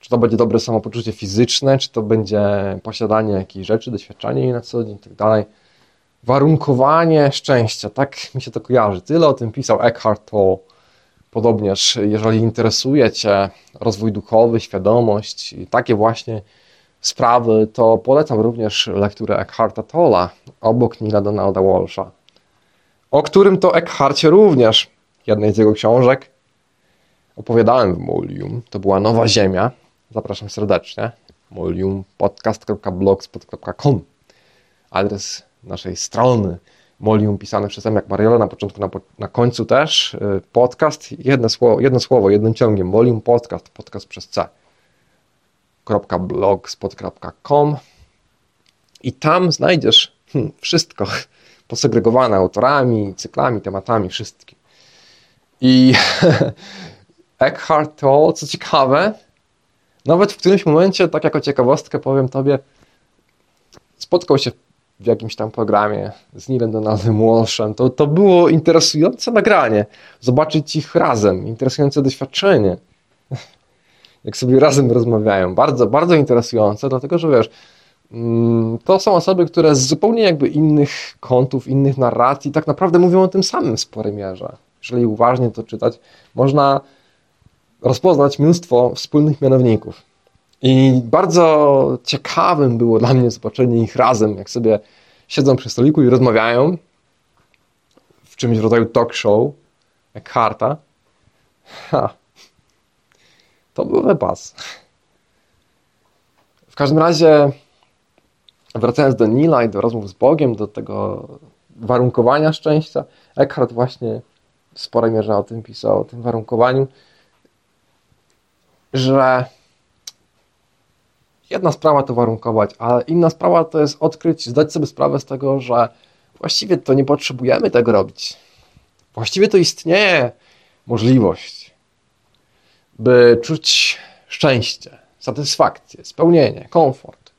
Czy to będzie dobre samopoczucie fizyczne, czy to będzie posiadanie jakiejś rzeczy, doświadczanie jej na co dzień itd. Tak Warunkowanie szczęścia, tak mi się to kojarzy. Tyle o tym pisał Eckhart Tolle. Podobnież, jeżeli interesuje Cię rozwój duchowy, świadomość i takie właśnie sprawy, to polecam również lekturę Eckharta Tolla obok Nila Donalda Walsha, o którym to Eckharcie również jednej z jego książek. Opowiadałem w Molium. To była Nowa Ziemia. Zapraszam serdecznie. moliumpodcast.blogspot.com Adres naszej strony. Molium pisane przez jak Mariola, na początku, na, na końcu też. Y, podcast, jedno słowo, jedno słowo jednym ciągiem. Molium Podcast, podcast przez C. .blogspot.com i tam znajdziesz hmm, wszystko posegregowane autorami, cyklami, tematami, wszystkim. I Eckhart Tolle, co ciekawe, nawet w którymś momencie, tak jako ciekawostkę powiem tobie, spotkał się w jakimś tam programie z Neilem Donaldem Walshem. To, to było interesujące nagranie. Zobaczyć ich razem, interesujące doświadczenie. Jak sobie razem rozmawiają. Bardzo, bardzo interesujące, dlatego że wiesz, mm, to są osoby, które z zupełnie jakby innych kątów, innych narracji tak naprawdę mówią o tym samym w sporej mierze jeżeli uważnie to czytać, można rozpoznać mnóstwo wspólnych mianowników. I bardzo ciekawym było dla mnie zobaczenie ich razem, jak sobie siedzą przy stoliku i rozmawiają w czymś rodzaju talk show, jak harta. Ha. To był wypas. W każdym razie, wracając do Nila i do rozmów z Bogiem, do tego warunkowania szczęścia, Eckhart właśnie w sporej mierze o tym pisał, o tym warunkowaniu, że jedna sprawa to warunkować, a inna sprawa to jest odkryć, zdać sobie sprawę z tego, że właściwie to nie potrzebujemy tego robić. Właściwie to istnieje możliwość, by czuć szczęście, satysfakcję, spełnienie, komfort.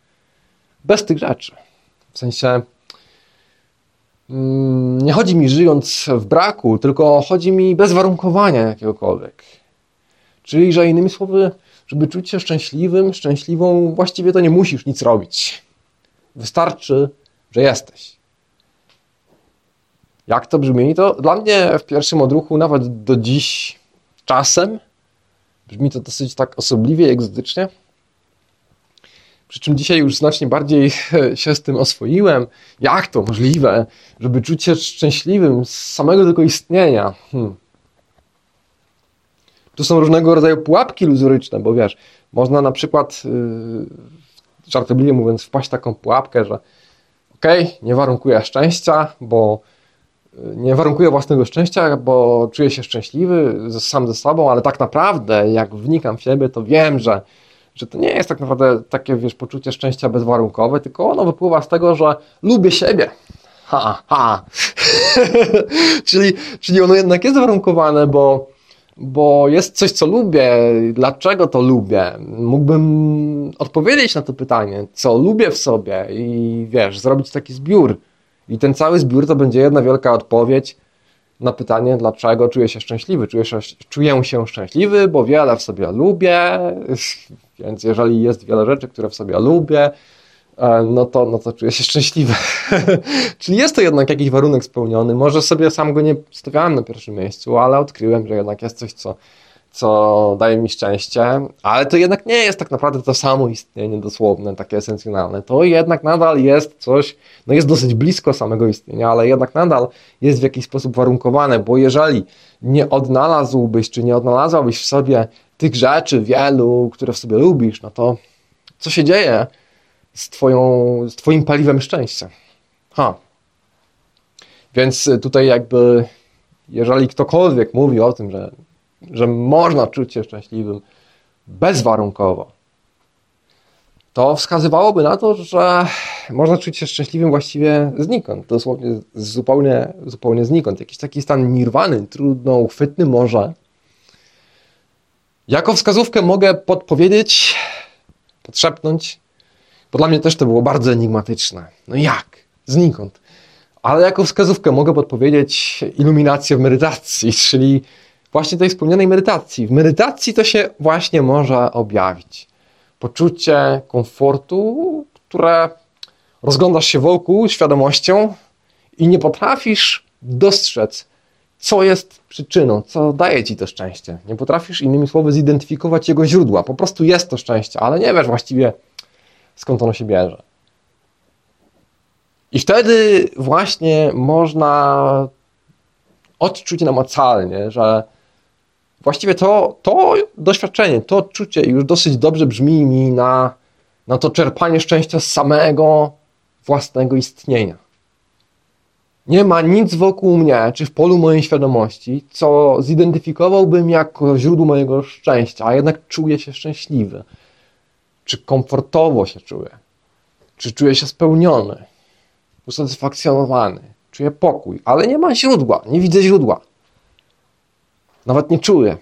Bez tych rzeczy. W sensie mm, nie chodzi mi żyjąc w braku, tylko chodzi mi bez warunkowania jakiegokolwiek. Czyli, że innymi słowy, żeby czuć się szczęśliwym, szczęśliwą, właściwie to nie musisz nic robić. Wystarczy, że jesteś. Jak to brzmi? To dla mnie w pierwszym odruchu, nawet do dziś czasem, brzmi to dosyć tak osobliwie, egzotycznie. Przy czym dzisiaj już znacznie bardziej się z tym oswoiłem. Jak to możliwe, żeby czuć się szczęśliwym z samego tylko istnienia? Hmm. Tu są różnego rodzaju pułapki iluzoryczne, bo wiesz, można na przykład, yy, żartobliwie mówiąc, wpaść w taką pułapkę, że okej, okay, nie warunkuję szczęścia, bo yy, nie warunkuję własnego szczęścia, bo czuję się szczęśliwy sam ze sobą, ale tak naprawdę, jak wnikam w siebie, to wiem, że, że to nie jest tak naprawdę takie, wiesz, poczucie szczęścia bezwarunkowe, tylko ono wypływa z tego, że lubię siebie. Ha, ha. czyli, czyli ono jednak jest warunkowane, bo bo jest coś, co lubię. Dlaczego to lubię? Mógłbym odpowiedzieć na to pytanie, co lubię w sobie i wiesz, zrobić taki zbiór. I ten cały zbiór to będzie jedna wielka odpowiedź na pytanie, dlaczego czuję się szczęśliwy. Czuję się, czuję się szczęśliwy, bo wiele w sobie lubię, więc jeżeli jest wiele rzeczy, które w sobie lubię, no to, no to czuję się szczęśliwy. Czyli jest to jednak jakiś warunek spełniony. Może sobie sam go nie stawiałem na pierwszym miejscu, ale odkryłem, że jednak jest coś, co, co daje mi szczęście, ale to jednak nie jest tak naprawdę to samo istnienie dosłowne, takie esencjonalne. To jednak nadal jest coś, no jest dosyć blisko samego istnienia, ale jednak nadal jest w jakiś sposób warunkowane, bo jeżeli nie odnalazłbyś, czy nie odnalazłbyś w sobie tych rzeczy wielu, które w sobie lubisz, no to co się dzieje? Z, twoją, z Twoim paliwem szczęścia. Ha. Więc tutaj jakby, jeżeli ktokolwiek mówi o tym, że, że można czuć się szczęśliwym bezwarunkowo, to wskazywałoby na to, że można czuć się szczęśliwym właściwie znikąd, dosłownie zupełnie, zupełnie znikąd. Jakiś taki stan nirwany, trudno uchwytny może. Jako wskazówkę mogę podpowiedzieć, podszepnąć, bo dla mnie też to było bardzo enigmatyczne. No jak? Znikąd. Ale jako wskazówkę mogę podpowiedzieć iluminację w medytacji, czyli właśnie tej wspomnianej medytacji. W medytacji to się właśnie może objawić. Poczucie komfortu, które rozglądasz się wokół świadomością i nie potrafisz dostrzec, co jest przyczyną, co daje ci to szczęście. Nie potrafisz, innymi słowy, zidentyfikować jego źródła. Po prostu jest to szczęście, ale nie wiesz właściwie, skąd ono się bierze. I wtedy właśnie można odczuć namacalnie, że właściwie to, to doświadczenie, to odczucie już dosyć dobrze brzmi mi na, na to czerpanie szczęścia z samego własnego istnienia. Nie ma nic wokół mnie, czy w polu mojej świadomości, co zidentyfikowałbym jako źródło mojego szczęścia, a jednak czuję się szczęśliwy czy komfortowo się czuję, czy czuję się spełniony, usatysfakcjonowany, czuję pokój, ale nie ma źródła, nie widzę źródła. Nawet nie czuję.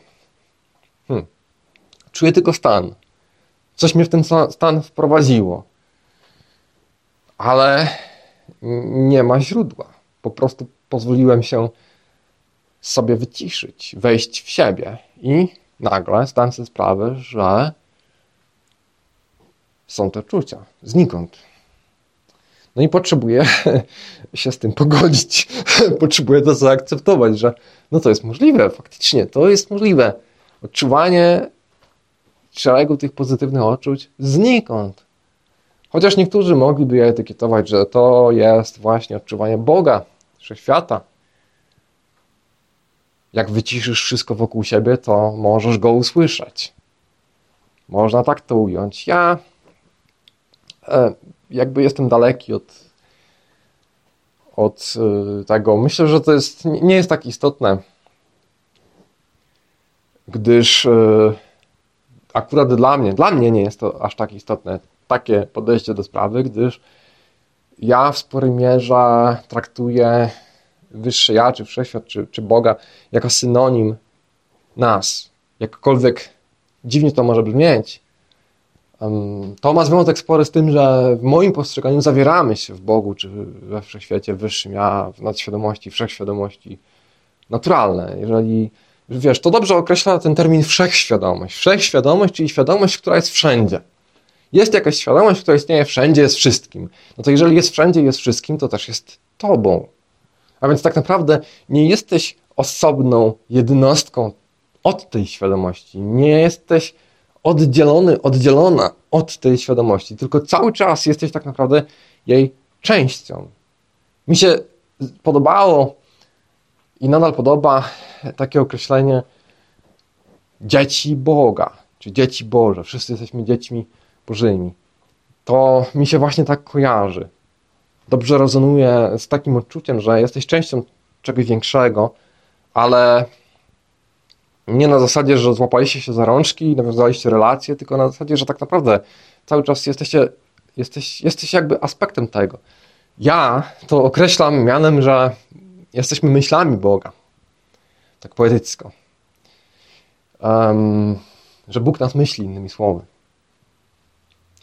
Hmm. Czuję tylko stan. Coś mnie w ten stan wprowadziło. Ale nie ma źródła. Po prostu pozwoliłem się sobie wyciszyć, wejść w siebie i nagle zdałem sobie sprawę, że są to czucia. Znikąd. No i potrzebuję się z tym pogodzić. potrzebuję to zaakceptować, że no to jest możliwe, faktycznie, to jest możliwe. Odczuwanie szeregu tych pozytywnych odczuć znikąd. Chociaż niektórzy mogliby je etykietować, że to jest właśnie odczuwanie Boga, wszechświata. Jak wyciszysz wszystko wokół siebie, to możesz go usłyszeć. Można tak to ująć. Ja jakby jestem daleki od, od e, tego. Myślę, że to jest, nie jest tak istotne, gdyż e, akurat dla mnie, dla mnie nie jest to aż tak istotne takie podejście do sprawy, gdyż ja w sporej mierze traktuję wyższe ja, czy wszechświat, czy, czy Boga jako synonim nas. Jakkolwiek dziwnie to może brzmieć, to ma związek spory z tym, że w moim postrzeganiu zawieramy się w Bogu, czy we wszechświecie wyższym ja, w nadświadomości, wszechświadomości naturalne. Jeżeli, wiesz, to dobrze określa ten termin wszechświadomość. Wszechświadomość, czyli świadomość, która jest wszędzie. Jest jakaś świadomość, która istnieje wszędzie, jest wszystkim. No to jeżeli jest wszędzie, jest wszystkim, to też jest Tobą. A więc tak naprawdę nie jesteś osobną jednostką od tej świadomości. Nie jesteś oddzielony, oddzielona od tej świadomości, tylko cały czas jesteś tak naprawdę jej częścią. Mi się podobało i nadal podoba takie określenie dzieci Boga, czy dzieci Boże. Wszyscy jesteśmy dziećmi Bożymi. To mi się właśnie tak kojarzy. Dobrze rezonuje z takim odczuciem, że jesteś częścią czegoś większego, ale nie na zasadzie, że złapaliście się za rączki i nawiązaliście relacje, tylko na zasadzie, że tak naprawdę cały czas jesteście, jesteś, jesteś jakby aspektem tego. Ja to określam mianem, że jesteśmy myślami Boga. Tak poetycko. Um, że Bóg nas myśli, innymi słowy.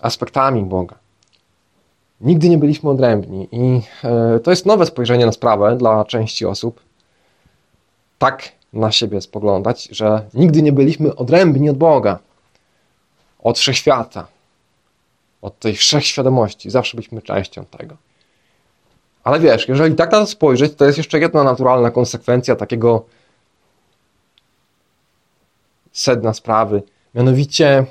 Aspektami Boga. Nigdy nie byliśmy odrębni i e, to jest nowe spojrzenie na sprawę dla części osób. Tak na siebie spoglądać, że nigdy nie byliśmy odrębni od Boga, od wszechświata, od tej wszechświadomości. Zawsze byliśmy częścią tego. Ale wiesz, jeżeli tak na to spojrzeć, to jest jeszcze jedna naturalna konsekwencja takiego sedna sprawy. Mianowicie,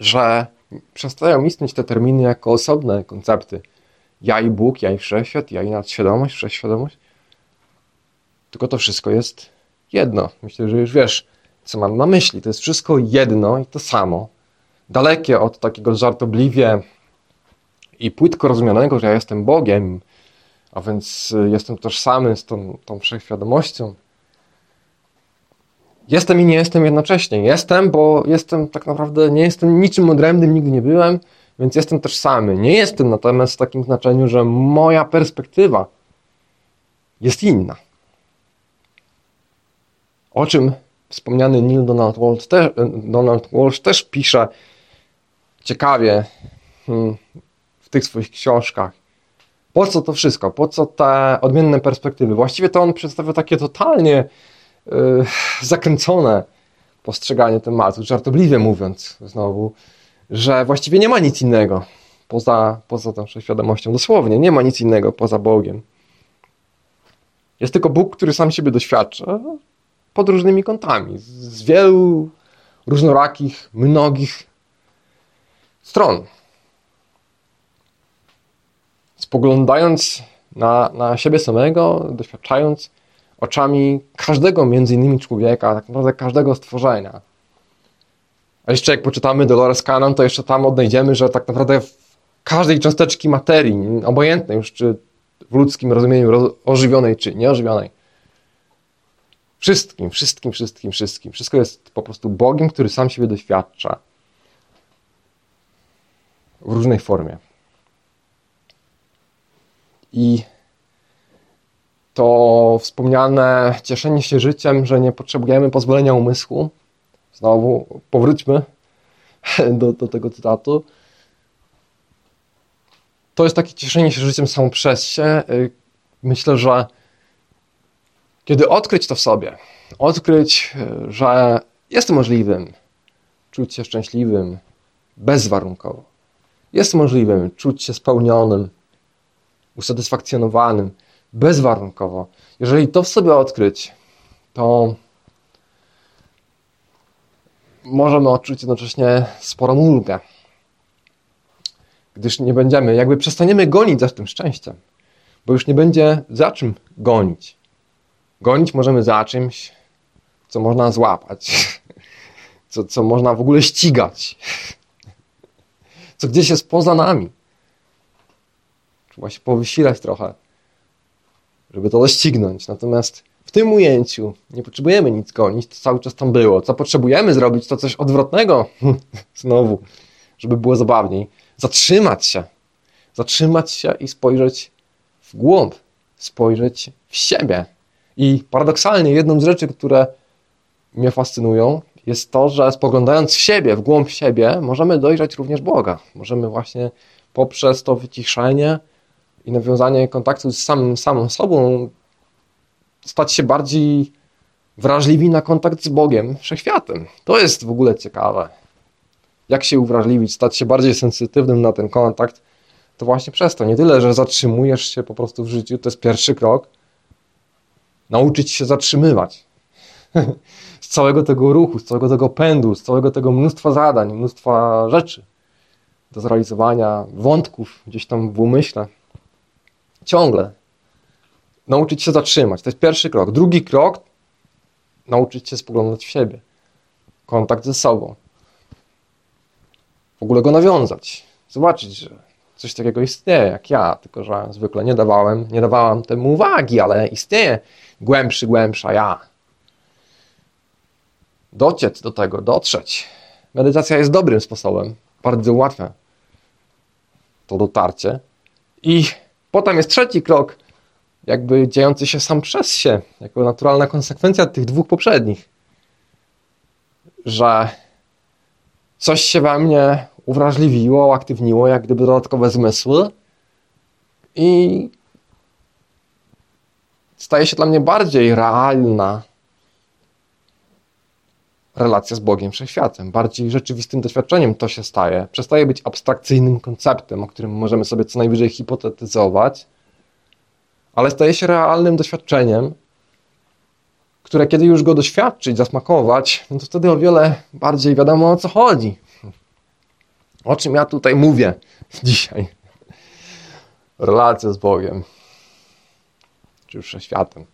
że przestają istnieć te terminy jako osobne koncepty. Ja i Bóg, ja i wszechświat, ja i nadświadomość, wszechświadomość. Tylko to wszystko jest jedno. Myślę, że już wiesz, co mam na myśli. To jest wszystko jedno i to samo. Dalekie od takiego żartobliwie i płytko rozumianego, że ja jestem Bogiem, a więc jestem tożsamy z tą, tą wszechświadomością. Jestem i nie jestem jednocześnie. Jestem, bo jestem tak naprawdę, nie jestem niczym odrębnym, nigdy nie byłem, więc jestem tożsamy. Nie jestem natomiast w takim znaczeniu, że moja perspektywa jest inna. O czym wspomniany Neil Donald Walsh, te, Donald Walsh też pisze ciekawie hmm, w tych swoich książkach. Po co to wszystko? Po co te odmienne perspektywy? Właściwie to on przedstawia takie totalnie yy, zakręcone postrzeganie tematu, żartobliwie mówiąc znowu, że właściwie nie ma nic innego poza, poza tą świadomością. Dosłownie, nie ma nic innego poza Bogiem. Jest tylko Bóg, który sam siebie doświadcza, pod różnymi kątami, z wielu różnorakich, mnogich stron. Spoglądając na, na siebie samego, doświadczając oczami każdego między innymi człowieka, tak naprawdę każdego stworzenia. A jeszcze jak poczytamy Dolores Cannon, to jeszcze tam odnajdziemy, że tak naprawdę w każdej cząsteczki materii, obojętnej już czy w ludzkim rozumieniu ożywionej czy nieożywionej, Wszystkim, wszystkim, wszystkim, wszystkim. Wszystko jest po prostu Bogiem, który sam siebie doświadcza w różnej formie. I to wspomniane cieszenie się życiem, że nie potrzebujemy pozwolenia umysłu. Znowu powróćmy do, do tego cytatu. To jest takie cieszenie się życiem samo przez się. Myślę, że kiedy odkryć to w sobie, odkryć, e, że jest możliwym czuć się szczęśliwym bezwarunkowo, jest możliwym czuć się spełnionym, usatysfakcjonowanym bezwarunkowo. Jeżeli to w sobie odkryć, to możemy odczuć jednocześnie sporą ulgę, gdyż nie będziemy, jakby przestaniemy gonić za tym szczęściem, bo już nie będzie za czym gonić. Gonić możemy za czymś, co można złapać. co, co można w ogóle ścigać, co gdzieś jest poza nami. Trzeba się powysilać trochę, żeby to doścignąć. Natomiast w tym ujęciu nie potrzebujemy nic gonić, to cały czas tam było. Co potrzebujemy zrobić, to coś odwrotnego. Znowu, żeby było zabawniej. Zatrzymać się. Zatrzymać się i spojrzeć w głąb. Spojrzeć w siebie. I paradoksalnie jedną z rzeczy, które mnie fascynują, jest to, że spoglądając w siebie, w głąb siebie, możemy dojrzeć również Boga. Możemy właśnie poprzez to wyciszenie i nawiązanie kontaktu z samym, samym sobą stać się bardziej wrażliwi na kontakt z Bogiem, wszechświatem. To jest w ogóle ciekawe. Jak się uwrażliwić, stać się bardziej sensytywnym na ten kontakt, to właśnie przez to. Nie tyle, że zatrzymujesz się po prostu w życiu, to jest pierwszy krok. Nauczyć się zatrzymywać. z całego tego ruchu, z całego tego pędu, z całego tego mnóstwa zadań, mnóstwa rzeczy do zrealizowania, wątków gdzieś tam w umyśle. Ciągle nauczyć się zatrzymać. To jest pierwszy krok. Drugi krok, nauczyć się spoglądać w siebie. Kontakt ze sobą. W ogóle go nawiązać. Zobaczyć, że coś takiego istnieje, jak ja, tylko że zwykle nie dawałem, nie dawałam temu uwagi, ale istnieje głębszy, głębsza ja. Dociec do tego, dotrzeć. Medytacja jest dobrym sposobem, bardzo ułatwia to dotarcie. I potem jest trzeci krok, jakby dziejący się sam przez się, jako naturalna konsekwencja tych dwóch poprzednich. Że coś się we mnie uwrażliwiło, uaktywniło, jak gdyby dodatkowe zmysły i staje się dla mnie bardziej realna relacja z Bogiem Wszechświatem. Bardziej rzeczywistym doświadczeniem to się staje. Przestaje być abstrakcyjnym konceptem, o którym możemy sobie co najwyżej hipotetyzować, ale staje się realnym doświadczeniem, które kiedy już go doświadczyć, zasmakować, no to wtedy o wiele bardziej wiadomo o co chodzi. O czym ja tutaj mówię dzisiaj. Relacja z Bogiem, czy już światem.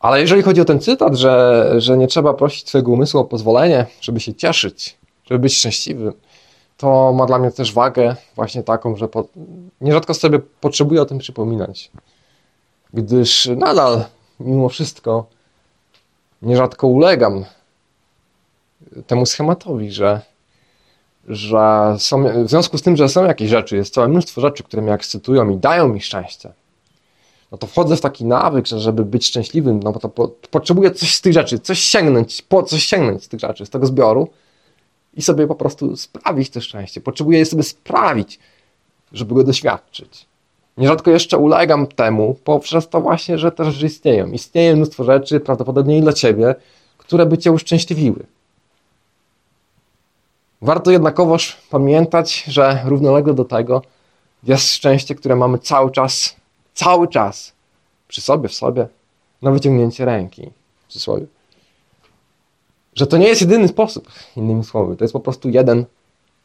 Ale jeżeli chodzi o ten cytat, że, że nie trzeba prosić swojego umysłu o pozwolenie, żeby się cieszyć, żeby być szczęśliwym, to ma dla mnie też wagę właśnie taką, że po, nierzadko sobie potrzebuję o tym przypominać. Gdyż nadal, mimo wszystko, nierzadko ulegam temu schematowi, że, że są, w związku z tym, że są jakieś rzeczy, jest całe mnóstwo rzeczy, które mnie ekscytują i dają mi szczęście, no to wchodzę w taki nawyk, że żeby być szczęśliwym, no bo to po, potrzebuję coś z tych rzeczy, coś sięgnąć, po coś sięgnąć z tych rzeczy, z tego zbioru i sobie po prostu sprawić to szczęście. Potrzebuję je sobie sprawić, żeby go doświadczyć. Nierzadko jeszcze ulegam temu poprzez to właśnie, że te rzeczy istnieją. Istnieje mnóstwo rzeczy, prawdopodobnie i dla Ciebie, które by Cię uszczęśliwiły. Warto jednakowoż pamiętać, że równolegle do tego jest szczęście, które mamy cały czas cały czas przy sobie, w sobie, na wyciągnięcie ręki, w cudzysłowie. Że to nie jest jedyny sposób, innymi słowy, to jest po prostu jeden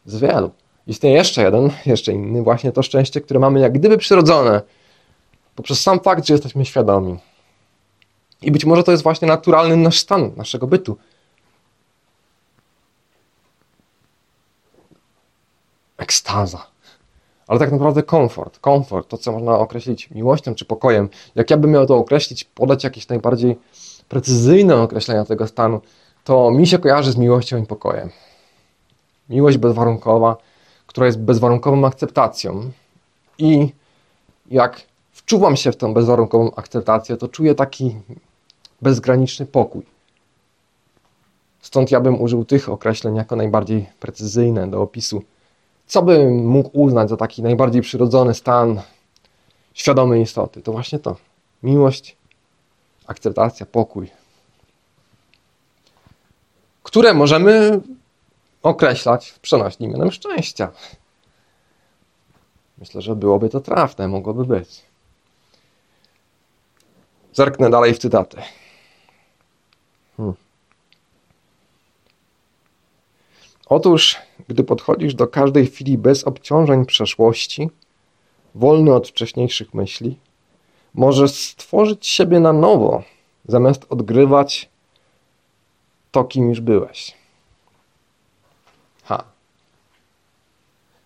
z wielu. Istnieje jeszcze jeden, jeszcze inny, właśnie to szczęście, które mamy jak gdyby przyrodzone poprzez sam fakt, że jesteśmy świadomi. I być może to jest właśnie naturalny nasz stan, naszego bytu. Ekstaza ale tak naprawdę komfort, komfort, to co można określić miłością czy pokojem. Jak ja bym miał to określić, podać jakieś najbardziej precyzyjne określenia tego stanu, to mi się kojarzy z miłością i pokojem. Miłość bezwarunkowa, która jest bezwarunkową akceptacją i jak wczuwam się w tę bezwarunkową akceptację, to czuję taki bezgraniczny pokój. Stąd ja bym użył tych określeń jako najbardziej precyzyjne do opisu co bym mógł uznać za taki najbardziej przyrodzony stan świadomej istoty? To właśnie to. Miłość, akceptacja, pokój. Które możemy określać w mianem szczęścia. Myślę, że byłoby to trafne, mogłoby być. Zerknę dalej w cytaty. Otóż, gdy podchodzisz do każdej chwili bez obciążeń przeszłości, wolny od wcześniejszych myśli, możesz stworzyć siebie na nowo, zamiast odgrywać to, kim już byłeś. Ha.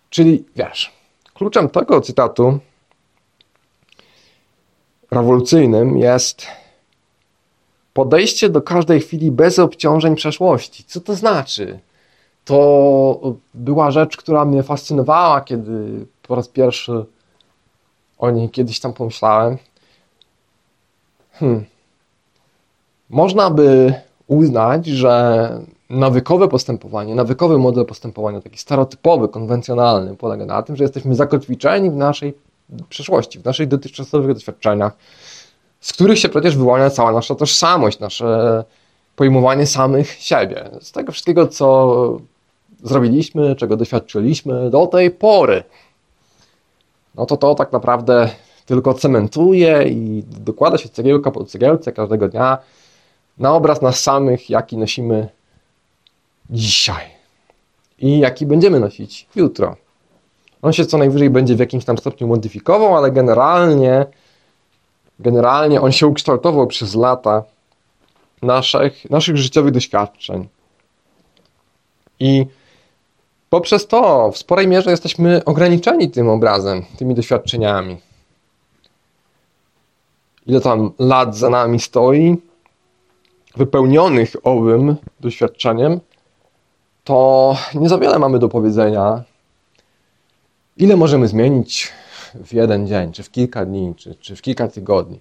Czyli wiesz, kluczem tego cytatu rewolucyjnym jest podejście do każdej chwili bez obciążeń przeszłości. Co to znaczy? To była rzecz, która mnie fascynowała, kiedy po raz pierwszy o niej kiedyś tam pomyślałem. Hmm. Można by uznać, że nawykowe postępowanie, nawykowy model postępowania, taki stereotypowy, konwencjonalny, polega na tym, że jesteśmy zakotwiczeni w naszej przeszłości, w naszych dotychczasowych doświadczeniach, z których się przecież wyłania cała nasza tożsamość, nasze pojmowanie samych siebie, z tego wszystkiego, co zrobiliśmy, czego doświadczyliśmy do tej pory. No to to tak naprawdę tylko cementuje i dokłada się cegiełka po cegiełce każdego dnia na obraz nas samych, jaki nosimy dzisiaj i jaki będziemy nosić jutro. On się co najwyżej będzie w jakimś tam stopniu modyfikował, ale generalnie, generalnie on się ukształtował przez lata naszych, naszych życiowych doświadczeń. I poprzez to w sporej mierze jesteśmy ograniczeni tym obrazem, tymi doświadczeniami. Ile tam lat za nami stoi, wypełnionych owym doświadczeniem, to nie za wiele mamy do powiedzenia. Ile możemy zmienić w jeden dzień, czy w kilka dni, czy, czy w kilka tygodni?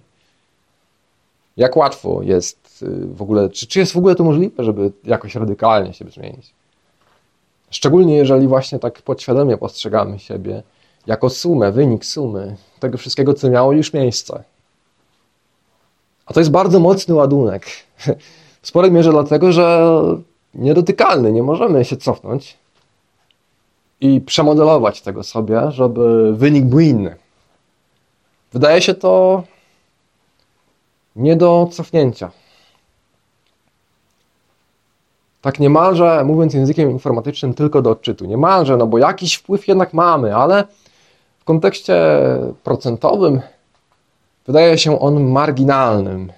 Jak łatwo jest y, w ogóle, czy, czy jest w ogóle to możliwe, żeby jakoś radykalnie się zmienić? Szczególnie jeżeli właśnie tak podświadomie postrzegamy siebie jako sumę, wynik sumy tego wszystkiego, co miało już miejsce. A to jest bardzo mocny ładunek. W sporej mierze dlatego, że niedotykalny, nie możemy się cofnąć i przemodelować tego sobie, żeby wynik był inny. Wydaje się to nie do cofnięcia. Tak niemalże, mówiąc językiem informatycznym, tylko do odczytu. Niemalże, no bo jakiś wpływ jednak mamy, ale w kontekście procentowym wydaje się on marginalnym.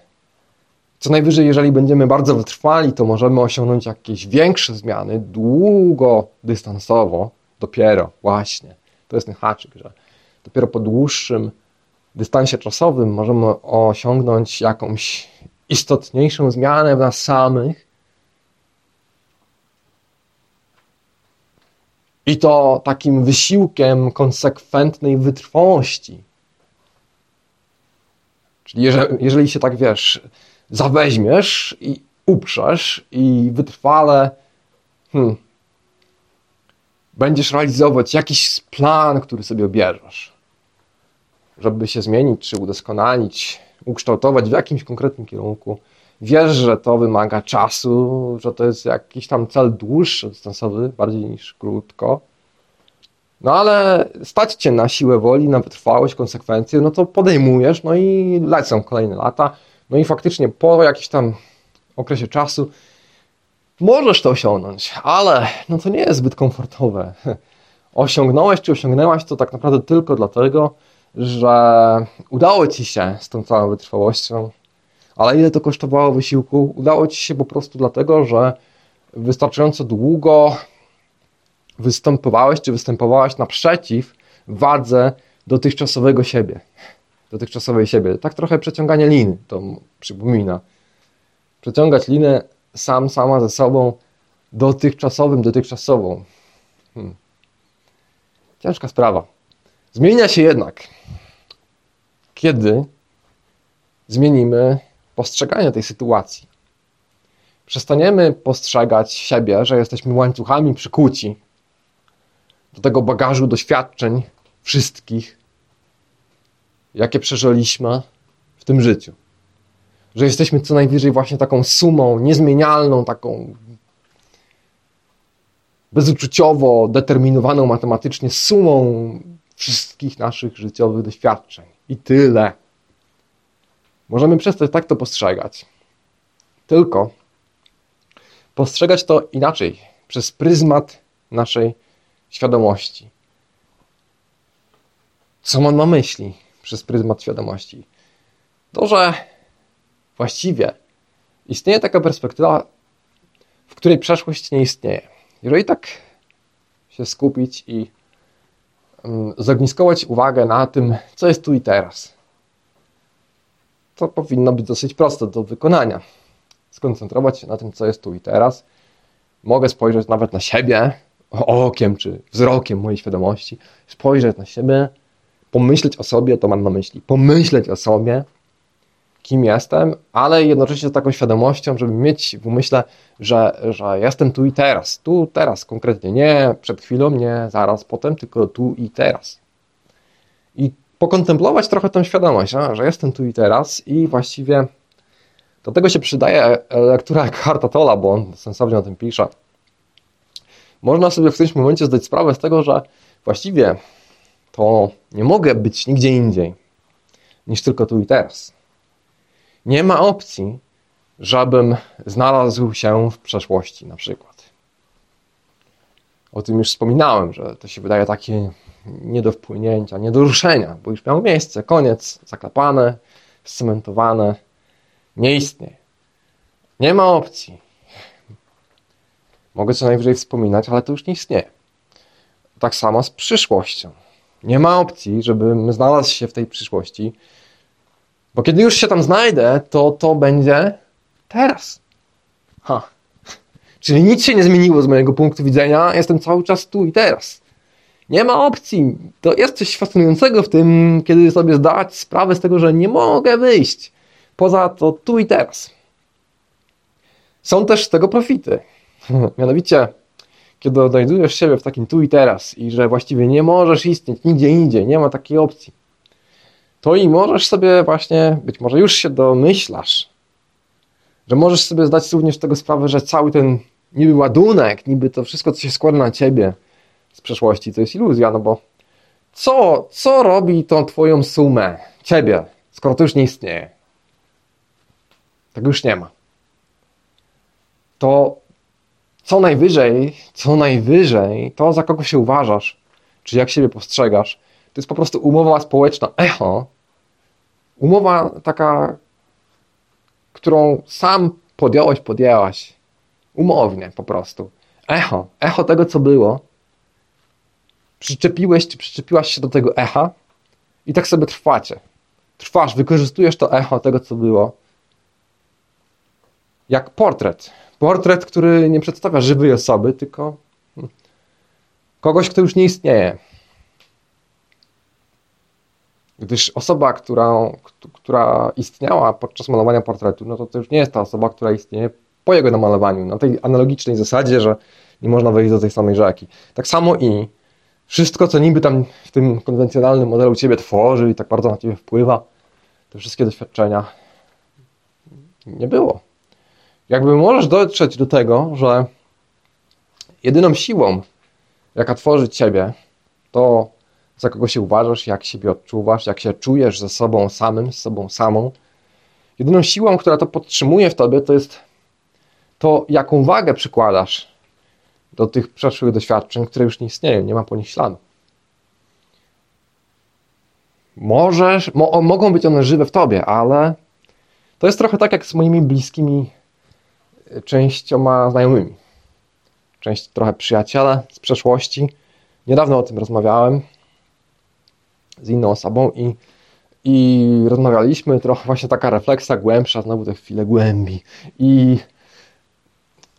Co najwyżej, jeżeli będziemy bardzo wytrwali, to możemy osiągnąć jakieś większe zmiany długodystansowo, dopiero właśnie. To jest ten haczyk, że dopiero po dłuższym dystansie czasowym możemy osiągnąć jakąś istotniejszą zmianę w nas samych. I to takim wysiłkiem konsekwentnej wytrwałości. Czyli jeżeli, jeżeli się tak wiesz, zaweźmiesz i uprzesz i wytrwale hmm, będziesz realizować jakiś plan, który sobie obierzesz, żeby się zmienić, czy udoskonalić, ukształtować w jakimś konkretnym kierunku. Wiesz, że to wymaga czasu, że to jest jakiś tam cel dłuższy, dystansowy, bardziej niż krótko. No ale stać cię na siłę woli, na wytrwałość, konsekwencje, no to podejmujesz, no i lecą kolejne lata. No i faktycznie po jakimś tam okresie czasu możesz to osiągnąć, ale no to nie jest zbyt komfortowe. Osiągnąłeś czy osiągnęłaś to tak naprawdę tylko dlatego, że udało ci się z tą całą wytrwałością, ale ile to kosztowało wysiłku? Udało ci się po prostu dlatego, że wystarczająco długo występowałeś czy występowałaś naprzeciw wadze dotychczasowego siebie dotychczasowej siebie. Tak trochę przeciąganie liny to przypomina. Przeciągać linę sam, sama ze sobą, dotychczasowym, dotychczasową. Hmm. Ciężka sprawa. Zmienia się jednak, kiedy zmienimy postrzeganie tej sytuacji. Przestaniemy postrzegać siebie, że jesteśmy łańcuchami przykuci do tego bagażu doświadczeń wszystkich, jakie przeżyliśmy w tym życiu. Że jesteśmy co najwyżej właśnie taką sumą niezmienialną, taką bezuczuciowo determinowaną matematycznie sumą wszystkich naszych życiowych doświadczeń. I tyle. Możemy przestać tak to postrzegać. Tylko postrzegać to inaczej, przez pryzmat naszej świadomości. Co on ma myśli? przez pryzmat świadomości. To, że właściwie istnieje taka perspektywa, w której przeszłość nie istnieje. Jeżeli tak się skupić i um, zogniskować uwagę na tym, co jest tu i teraz, to powinno być dosyć proste do wykonania. Skoncentrować się na tym, co jest tu i teraz. Mogę spojrzeć nawet na siebie okiem czy wzrokiem mojej świadomości, spojrzeć na siebie, pomyśleć o sobie, to mam na myśli, pomyśleć o sobie, kim jestem, ale jednocześnie z taką świadomością, żeby mieć w umyśle, że, że jestem tu i teraz, tu, teraz konkretnie, nie przed chwilą, nie zaraz potem, tylko tu i teraz. Pokontemplować trochę tę świadomość, że jestem tu i teraz i właściwie do tego się przydaje lektura Eckhart Tolla, bo on sensownie o tym pisze. Można sobie w którymś momencie zdać sprawę z tego, że właściwie to nie mogę być nigdzie indziej niż tylko tu i teraz. Nie ma opcji, żebym znalazł się w przeszłości na przykład. O tym już wspominałem, że to się wydaje takie nie do wpłynięcia, nie do ruszenia, bo już miało miejsce, koniec, zaklepane, scementowane, nie istnieje. Nie ma opcji. Mogę co najwyżej wspominać, ale to już nie istnieje. Tak samo z przyszłością. Nie ma opcji, żebym znalazł się w tej przyszłości, bo kiedy już się tam znajdę, to to będzie teraz. Ha. Czyli nic się nie zmieniło z mojego punktu widzenia, jestem cały czas tu i teraz. Nie ma opcji. To jest coś fascynującego w tym, kiedy sobie zdać sprawę z tego, że nie mogę wyjść poza to tu i teraz. Są też z tego profity. Mianowicie, kiedy odnajdujesz siebie w takim tu i teraz i że właściwie nie możesz istnieć nigdzie indziej, nie ma takiej opcji, to i możesz sobie właśnie, być może już się domyślasz, że możesz sobie zdać również tego sprawę, że cały ten niby ładunek, niby to wszystko, co się składa na ciebie z przeszłości, to jest iluzja, no bo co, co robi tą twoją sumę, ciebie, skoro to już nie istnieje? Tak już nie ma. To co najwyżej, co najwyżej, to za kogo się uważasz, czy jak siebie postrzegasz, to jest po prostu umowa społeczna, echo, umowa taka, którą sam podjąłeś, podjęłaś, umownie po prostu. Echo, echo tego, co było. Przyczepiłeś, czy przyczepiłaś się do tego echa i tak sobie trwacie. Trwasz, wykorzystujesz to echo tego, co było. Jak portret Portret, który nie przedstawia żywej osoby, tylko kogoś, kto już nie istnieje. Gdyż osoba, która, która istniała podczas malowania portretu, no to to już nie jest ta osoba, która istnieje po jego namalowaniu. Na tej analogicznej zasadzie, że nie można wejść do tej samej rzeki. Tak samo i wszystko, co niby tam w tym konwencjonalnym modelu ciebie tworzy i tak bardzo na ciebie wpływa, te wszystkie doświadczenia nie było jakby możesz dotrzeć do tego, że jedyną siłą, jaka tworzy ciebie, to za kogo się uważasz, jak siebie odczuwasz, jak się czujesz ze sobą samym, z sobą samą. Jedyną siłą, która to podtrzymuje w tobie, to jest to, jaką wagę przykładasz do tych przeszłych doświadczeń, które już nie istnieją, nie ma po nich śladu. Możesz, mo, mogą być one żywe w tobie, ale to jest trochę tak jak z moimi bliskimi częścioma znajomymi. Część trochę przyjaciele z przeszłości. Niedawno o tym rozmawiałem z inną osobą i, i rozmawialiśmy, trochę właśnie taka refleksja głębsza, znowu te chwile głębi. I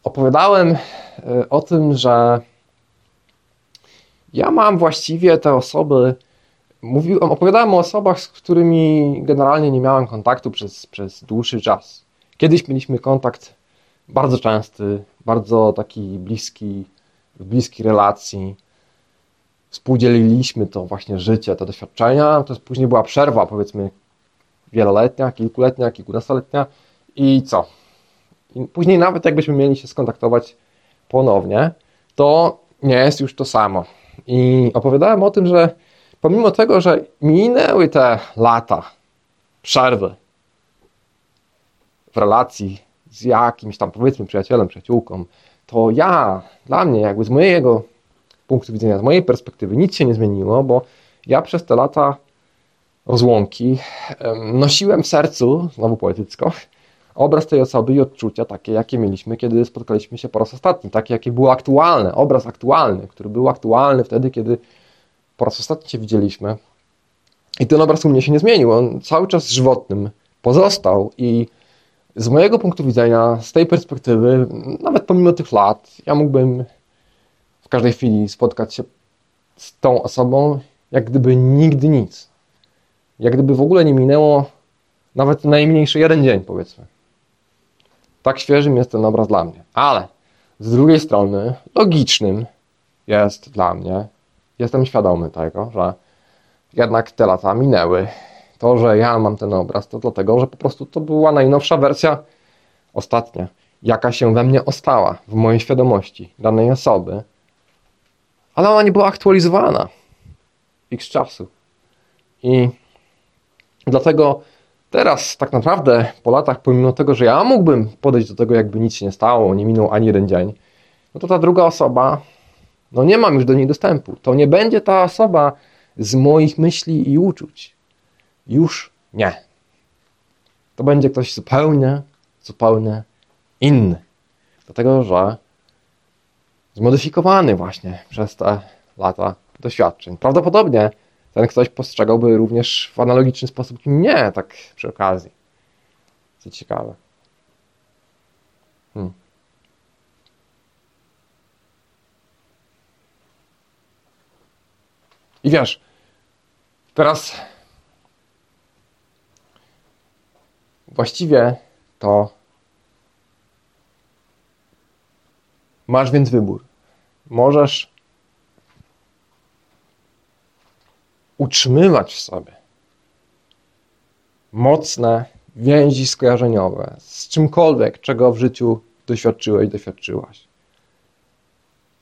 opowiadałem e, o tym, że ja mam właściwie te osoby, mówiłem, opowiadałem o osobach, z którymi generalnie nie miałem kontaktu przez, przez dłuższy czas. Kiedyś mieliśmy kontakt bardzo częsty, bardzo taki bliski, w bliskiej relacji. Współdzieliliśmy to właśnie życie, te doświadczenia. To później była przerwa, powiedzmy, wieloletnia, kilkuletnia, kilkunastoletnia i co? I później nawet jakbyśmy mieli się skontaktować ponownie, to nie jest już to samo. I opowiadałem o tym, że pomimo tego, że minęły te lata przerwy w relacji z jakimś tam powiedzmy przyjacielem, przyjaciółką, to ja, dla mnie, jakby z mojego punktu widzenia, z mojej perspektywy nic się nie zmieniło, bo ja przez te lata rozłąki nosiłem w sercu, znowu poetycko, obraz tej osoby i odczucia takie, jakie mieliśmy, kiedy spotkaliśmy się po raz ostatni, takie, jakie było aktualne, obraz aktualny, który był aktualny wtedy, kiedy po raz ostatni się widzieliśmy. I ten obraz u mnie się nie zmienił, on cały czas żywotnym pozostał i z mojego punktu widzenia, z tej perspektywy, nawet pomimo tych lat, ja mógłbym w każdej chwili spotkać się z tą osobą, jak gdyby nigdy nic. Jak gdyby w ogóle nie minęło nawet najmniejszy jeden dzień, powiedzmy. Tak świeżym jest ten obraz dla mnie. Ale z drugiej strony, logicznym jest dla mnie, jestem świadomy tego, że jednak te lata minęły. To, że ja mam ten obraz, to dlatego, że po prostu to była najnowsza wersja, ostatnia, jaka się we mnie ostała, w mojej świadomości danej osoby, ale ona nie była aktualizowana x czasu. I dlatego teraz tak naprawdę po latach, pomimo tego, że ja mógłbym podejść do tego, jakby nic się nie stało, nie minął ani jeden dzień, no to ta druga osoba, no nie mam już do niej dostępu. To nie będzie ta osoba z moich myśli i uczuć. Już nie. To będzie ktoś zupełnie, zupełnie inny. Dlatego, że zmodyfikowany właśnie przez te lata doświadczeń. Prawdopodobnie ten ktoś postrzegałby również w analogiczny sposób mnie, tak przy okazji. Co ciekawe. Hmm. I wiesz, teraz właściwie to masz więc wybór. Możesz utrzymywać w sobie mocne więzi skojarzeniowe z czymkolwiek, czego w życiu doświadczyłeś, doświadczyłaś.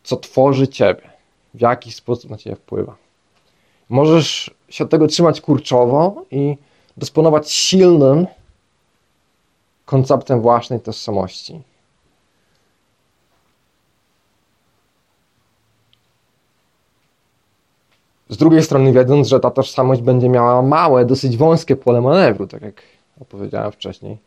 Co tworzy ciebie, w jaki sposób na ciebie wpływa. Możesz się tego trzymać kurczowo i dysponować silnym konceptem własnej tożsamości. Z drugiej strony, wiedząc, że ta tożsamość będzie miała małe, dosyć wąskie pole manewru, tak jak opowiedziałem wcześniej.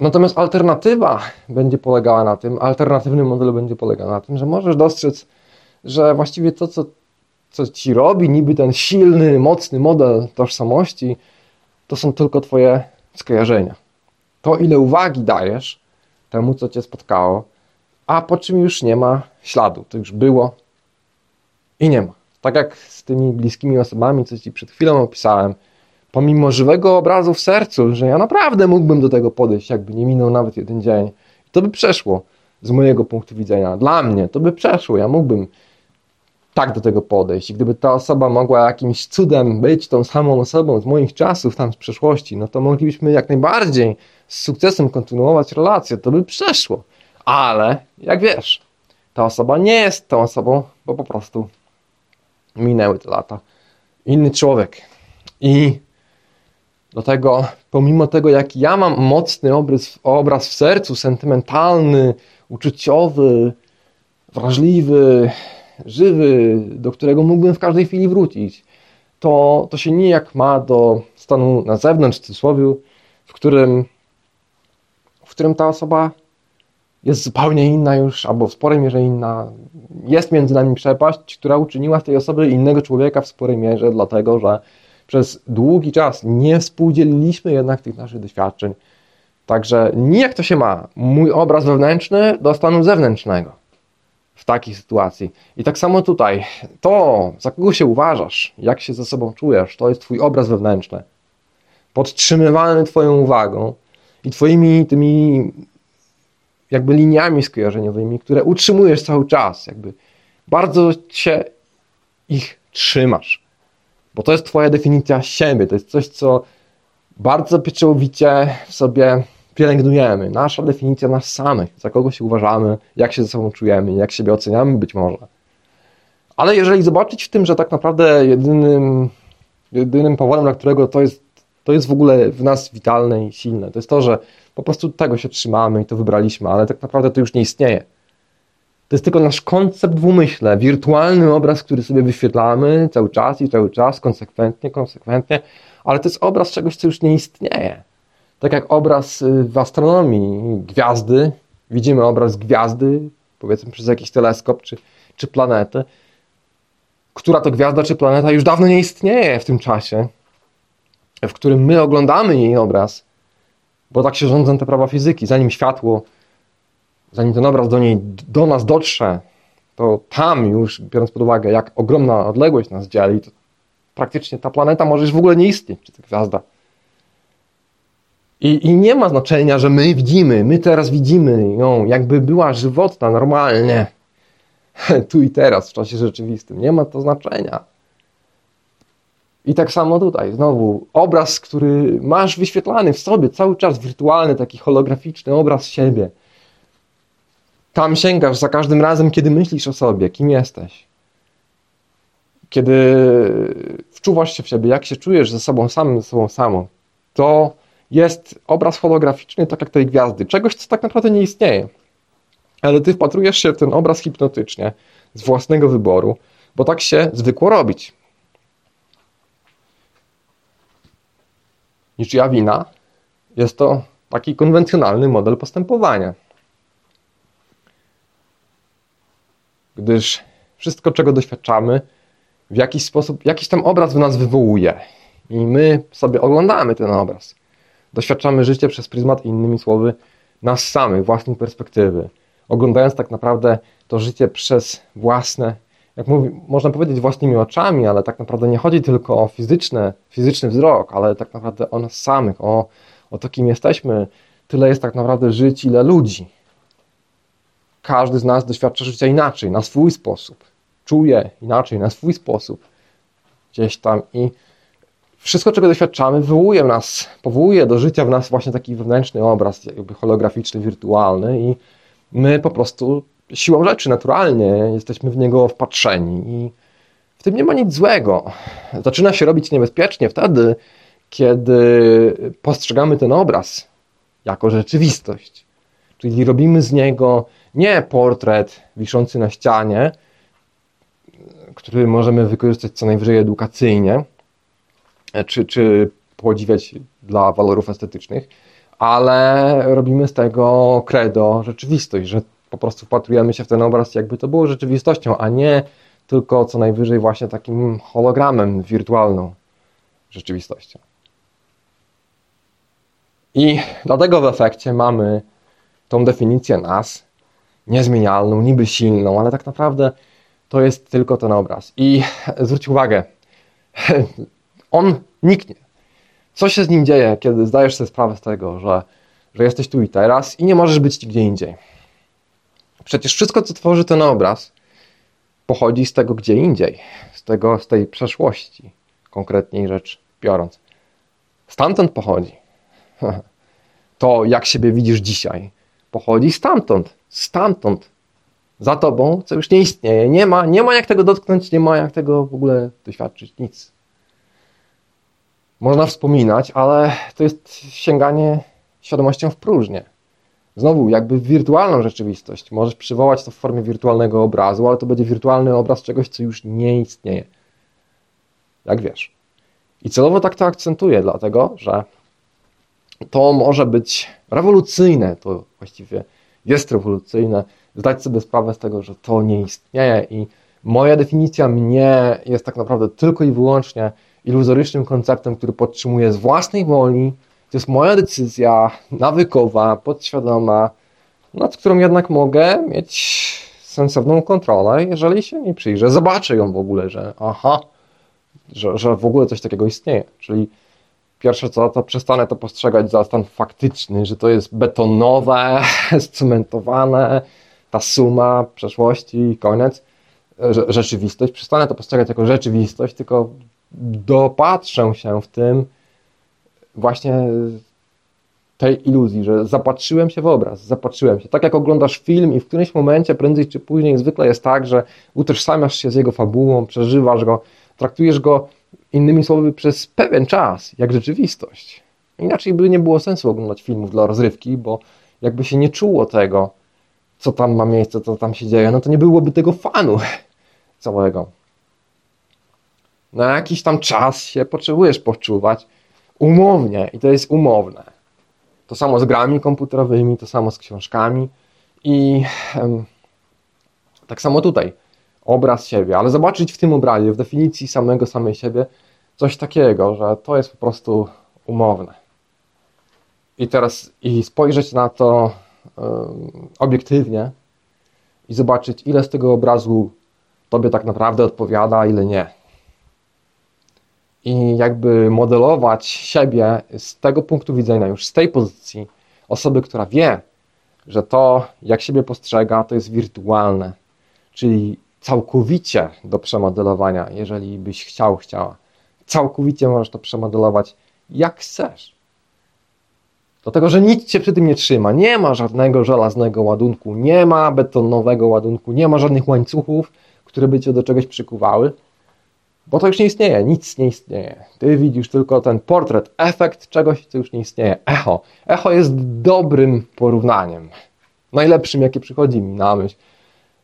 Natomiast alternatywa będzie polegała na tym, alternatywny model będzie polegał na tym, że możesz dostrzec, że właściwie to, co, co ci robi niby ten silny, mocny model tożsamości, to są tylko twoje skojarzenia. To, ile uwagi dajesz temu, co cię spotkało, a po czym już nie ma śladu. To już było, i nie ma. Tak jak z tymi bliskimi osobami, co Ci przed chwilą opisałem, pomimo żywego obrazu w sercu, że ja naprawdę mógłbym do tego podejść, jakby nie minął nawet jeden dzień, to by przeszło z mojego punktu widzenia. Dla mnie to by przeszło, ja mógłbym tak do tego podejść. I gdyby ta osoba mogła jakimś cudem być tą samą osobą z moich czasów, tam z przeszłości, no to moglibyśmy jak najbardziej z sukcesem kontynuować relację, to by przeszło. Ale, jak wiesz, ta osoba nie jest tą osobą, bo po prostu minęły te lata. Inny człowiek. I do tego, pomimo tego, jak ja mam mocny obraz, obraz w sercu, sentymentalny, uczuciowy, wrażliwy, żywy, do którego mógłbym w każdej chwili wrócić, to, to się nijak ma do stanu na zewnątrz, w cudzysłowie, w którym, w którym ta osoba jest zupełnie inna już, albo w sporej mierze inna. Jest między nami przepaść, która uczyniła z tej osoby innego człowieka w sporej mierze, dlatego że przez długi czas nie współdzieliliśmy jednak tych naszych doświadczeń. Także nijak to się ma. Mój obraz wewnętrzny do stanu zewnętrznego w takiej sytuacji. I tak samo tutaj. To, za kogo się uważasz, jak się ze sobą czujesz, to jest Twój obraz wewnętrzny. Podtrzymywany Twoją uwagą i Twoimi tymi jakby liniami skojarzeniowymi, które utrzymujesz cały czas, jakby bardzo się ich trzymasz. Bo to jest Twoja definicja siebie, to jest coś, co bardzo pieczołowicie w sobie pielęgnujemy. Nasza definicja nas samych, za kogo się uważamy, jak się ze sobą czujemy, jak siebie oceniamy być może. Ale jeżeli zobaczyć w tym, że tak naprawdę jedynym, jedynym powodem, dla którego to jest, to jest w ogóle w nas witalne i silne, to jest to, że po prostu tego się trzymamy i to wybraliśmy, ale tak naprawdę to już nie istnieje. To jest tylko nasz koncept w umyśle, wirtualny obraz, który sobie wyświetlamy cały czas i cały czas, konsekwentnie, konsekwentnie, ale to jest obraz czegoś, co już nie istnieje. Tak jak obraz y, w astronomii gwiazdy, widzimy obraz gwiazdy, powiedzmy przez jakiś teleskop czy, czy planetę, która to gwiazda czy planeta już dawno nie istnieje w tym czasie, w którym my oglądamy jej obraz, bo tak się rządzą te prawa fizyki. Zanim światło, zanim ten obraz do, niej, do nas dotrze, to tam już, biorąc pod uwagę, jak ogromna odległość nas dzieli, to praktycznie ta planeta może już w ogóle nie istnieć, czy ta gwiazda. I, I nie ma znaczenia, że my widzimy, my teraz widzimy ją, jakby była żywotna, normalnie, tu i teraz, w czasie rzeczywistym. Nie ma to znaczenia. I tak samo tutaj, znowu, obraz, który masz wyświetlany w sobie, cały czas wirtualny, taki holograficzny obraz siebie. Tam sięgasz za każdym razem, kiedy myślisz o sobie, kim jesteś. Kiedy wczuwasz się w siebie, jak się czujesz ze sobą samym, ze sobą samą. To jest obraz holograficzny, tak jak tej gwiazdy. Czegoś, co tak naprawdę nie istnieje. Ale ty wpatrujesz się w ten obraz hipnotycznie, z własnego wyboru, bo tak się zwykło robić. Niczyja wina jest to taki konwencjonalny model postępowania. Gdyż wszystko, czego doświadczamy, w jakiś sposób, jakiś tam obraz w nas wywołuje. I my sobie oglądamy ten obraz. Doświadczamy życie przez pryzmat, innymi słowy, nas samych, własnej perspektywy. Oglądając tak naprawdę to życie przez własne, jak mówi, można powiedzieć własnymi oczami, ale tak naprawdę nie chodzi tylko o fizyczne, fizyczny wzrok, ale tak naprawdę o nas samych, o, o to, kim jesteśmy. Tyle jest tak naprawdę żyć, ile ludzi. Każdy z nas doświadcza życia inaczej, na swój sposób. Czuje inaczej, na swój sposób. Gdzieś tam i wszystko, czego doświadczamy, wywołuje nas, powołuje do życia w nas właśnie taki wewnętrzny obraz, jakby holograficzny, wirtualny i my po prostu siłą rzeczy naturalnie jesteśmy w niego wpatrzeni i w tym nie ma nic złego. Zaczyna się robić niebezpiecznie wtedy, kiedy postrzegamy ten obraz jako rzeczywistość. Czyli robimy z niego nie portret wiszący na ścianie, który możemy wykorzystać co najwyżej edukacyjnie, czy, czy podziwiać dla walorów estetycznych, ale robimy z tego credo rzeczywistość, że po prostu wpatrujemy się w ten obraz, jakby to było rzeczywistością, a nie tylko co najwyżej właśnie takim hologramem wirtualną rzeczywistością. I dlatego w efekcie mamy tą definicję nas, niezmienialną, niby silną, ale tak naprawdę to jest tylko ten obraz. I zwróć uwagę, on niknie. Co się z nim dzieje, kiedy zdajesz sobie sprawę z tego, że, że jesteś tu i teraz i nie możesz być gdzie indziej? Przecież wszystko, co tworzy ten obraz, pochodzi z tego gdzie indziej, z, tego, z tej przeszłości, konkretniej rzecz biorąc. Stamtąd pochodzi. To, jak siebie widzisz dzisiaj, pochodzi stamtąd, stamtąd. Za tobą, co już nie istnieje. Nie ma, nie ma jak tego dotknąć, nie ma jak tego w ogóle doświadczyć, nic można wspominać, ale to jest sięganie świadomością w próżnię. Znowu, jakby wirtualną rzeczywistość. Możesz przywołać to w formie wirtualnego obrazu, ale to będzie wirtualny obraz czegoś, co już nie istnieje. Jak wiesz. I celowo tak to akcentuję, dlatego że to może być rewolucyjne, to właściwie jest rewolucyjne, zdać sobie sprawę z tego, że to nie istnieje i moja definicja mnie jest tak naprawdę tylko i wyłącznie iluzorycznym konceptem, który podtrzymuję z własnej woli. To jest moja decyzja nawykowa, podświadoma, nad którą jednak mogę mieć sensowną kontrolę, jeżeli się nie przyjrzę, zobaczę ją w ogóle, że aha, że, że w ogóle coś takiego istnieje. Czyli pierwsze co, to przestanę to postrzegać za stan faktyczny, że to jest betonowe, scementowane, ta suma przeszłości koniec, rzeczywistość. Przestanę to postrzegać jako rzeczywistość, tylko dopatrzę się w tym właśnie tej iluzji, że zapatrzyłem się w obraz, zapatrzyłem się. Tak jak oglądasz film i w którymś momencie, prędzej czy później, zwykle jest tak, że utożsamiasz się z jego fabułą, przeżywasz go, traktujesz go innymi słowy przez pewien czas, jak rzeczywistość. Inaczej by nie było sensu oglądać filmów dla rozrywki, bo jakby się nie czuło tego, co tam ma miejsce, co tam się dzieje, no to nie byłoby tego fanu całego na jakiś tam czas się potrzebujesz poczuwać umownie i to jest umowne. To samo z grami komputerowymi, to samo z książkami i em, tak samo tutaj. Obraz siebie, ale zobaczyć w tym obrazie, w definicji samego, samej siebie, coś takiego, że to jest po prostu umowne. I teraz i spojrzeć na to obiektywnie i zobaczyć, ile z tego obrazu tobie tak naprawdę odpowiada, ile nie. I jakby modelować siebie z tego punktu widzenia, już z tej pozycji osoby, która wie, że to, jak siebie postrzega, to jest wirtualne, czyli całkowicie do przemodelowania, jeżeli byś chciał, chciała. Całkowicie możesz to przemodelować jak chcesz. Dlatego, że nic cię przy tym nie trzyma. Nie ma żadnego żelaznego ładunku, nie ma betonowego ładunku, nie ma żadnych łańcuchów, które by cię do czegoś przykuwały, bo to już nie istnieje, nic nie istnieje. Ty widzisz tylko ten portret, efekt czegoś, co już nie istnieje. Echo. Echo jest dobrym porównaniem. Najlepszym, jakie przychodzi mi na myśl.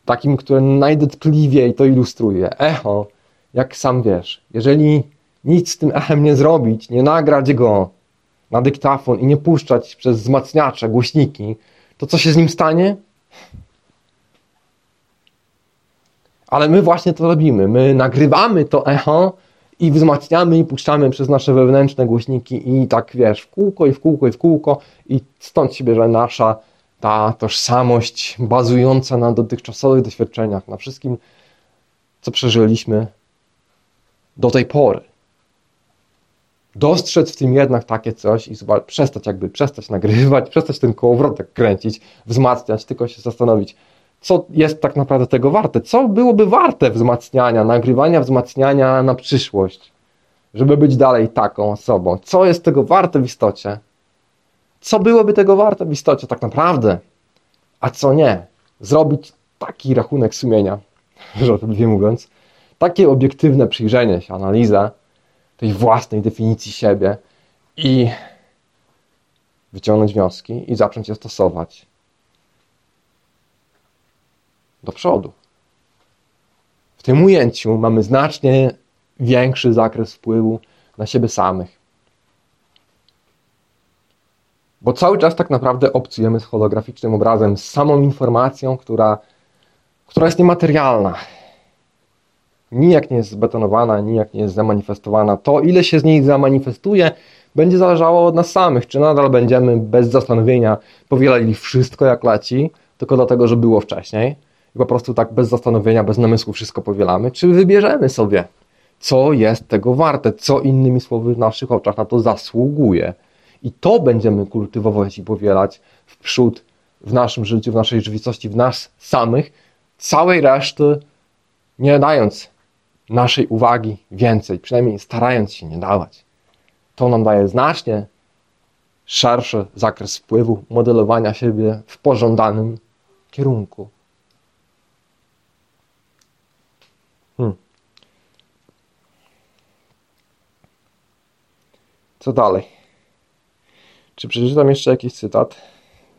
Takim, które najdotkliwiej to ilustruje. Echo, jak sam wiesz, jeżeli nic z tym echem nie zrobić, nie nagrać go na dyktafon i nie puszczać przez wzmacniacze, głośniki, to co się z nim stanie? Ale my właśnie to robimy. My nagrywamy to echo i wzmacniamy i puszczamy przez nasze wewnętrzne głośniki i tak wiesz, w kółko i w kółko i w kółko i stąd się bierze nasza ta tożsamość bazująca na dotychczasowych doświadczeniach, na wszystkim, co przeżyliśmy do tej pory. Dostrzec w tym jednak takie coś i przestać jakby, przestać nagrywać, przestać ten kołowrotek kręcić, wzmacniać, tylko się zastanowić, co jest tak naprawdę tego warte, co byłoby warte wzmacniania, nagrywania, wzmacniania na przyszłość, żeby być dalej taką osobą, co jest tego warte w istocie, co byłoby tego warte w istocie tak naprawdę, a co nie. Zrobić taki rachunek sumienia, żartobliwie mówiąc, takie obiektywne przyjrzenie się, analiza tej własnej definicji siebie i wyciągnąć wnioski i zacząć je stosować do przodu. W tym ujęciu mamy znacznie większy zakres wpływu na siebie samych. Bo cały czas tak naprawdę obcujemy z holograficznym obrazem, z samą informacją, która, która jest niematerialna. Nijak nie jest zbetonowana, nijak nie jest zamanifestowana. To, ile się z niej zamanifestuje, będzie zależało od nas samych. Czy nadal będziemy bez zastanowienia powielali wszystko jak leci, tylko dlatego, że było wcześniej, i po prostu tak bez zastanowienia, bez namysłu wszystko powielamy, czy wybierzemy sobie, co jest tego warte, co innymi słowy w naszych oczach na to zasługuje. I to będziemy kultywować i powielać w przód w naszym życiu, w naszej rzeczywistości, w nas samych, całej reszty nie dając naszej uwagi więcej, przynajmniej starając się nie dawać. To nam daje znacznie szerszy zakres wpływu modelowania siebie w pożądanym kierunku. Co dalej? Czy przeczytam jeszcze jakiś cytat?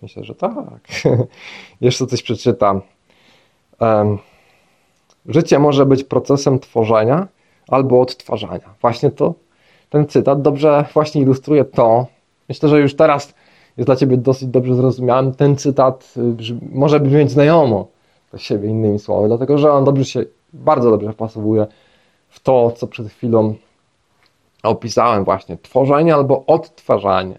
Myślę, że tak. jeszcze coś przeczytam. Um, życie może być procesem tworzenia albo odtwarzania. Właśnie to, ten cytat dobrze właśnie ilustruje to. Myślę, że już teraz jest dla Ciebie dosyć dobrze zrozumiany. Ten cytat y, może brzmieć znajomo do siebie innymi słowy, dlatego że on dobrze się bardzo dobrze wpasowuje w to, co przed chwilą opisałem właśnie. Tworzenie albo odtwarzanie.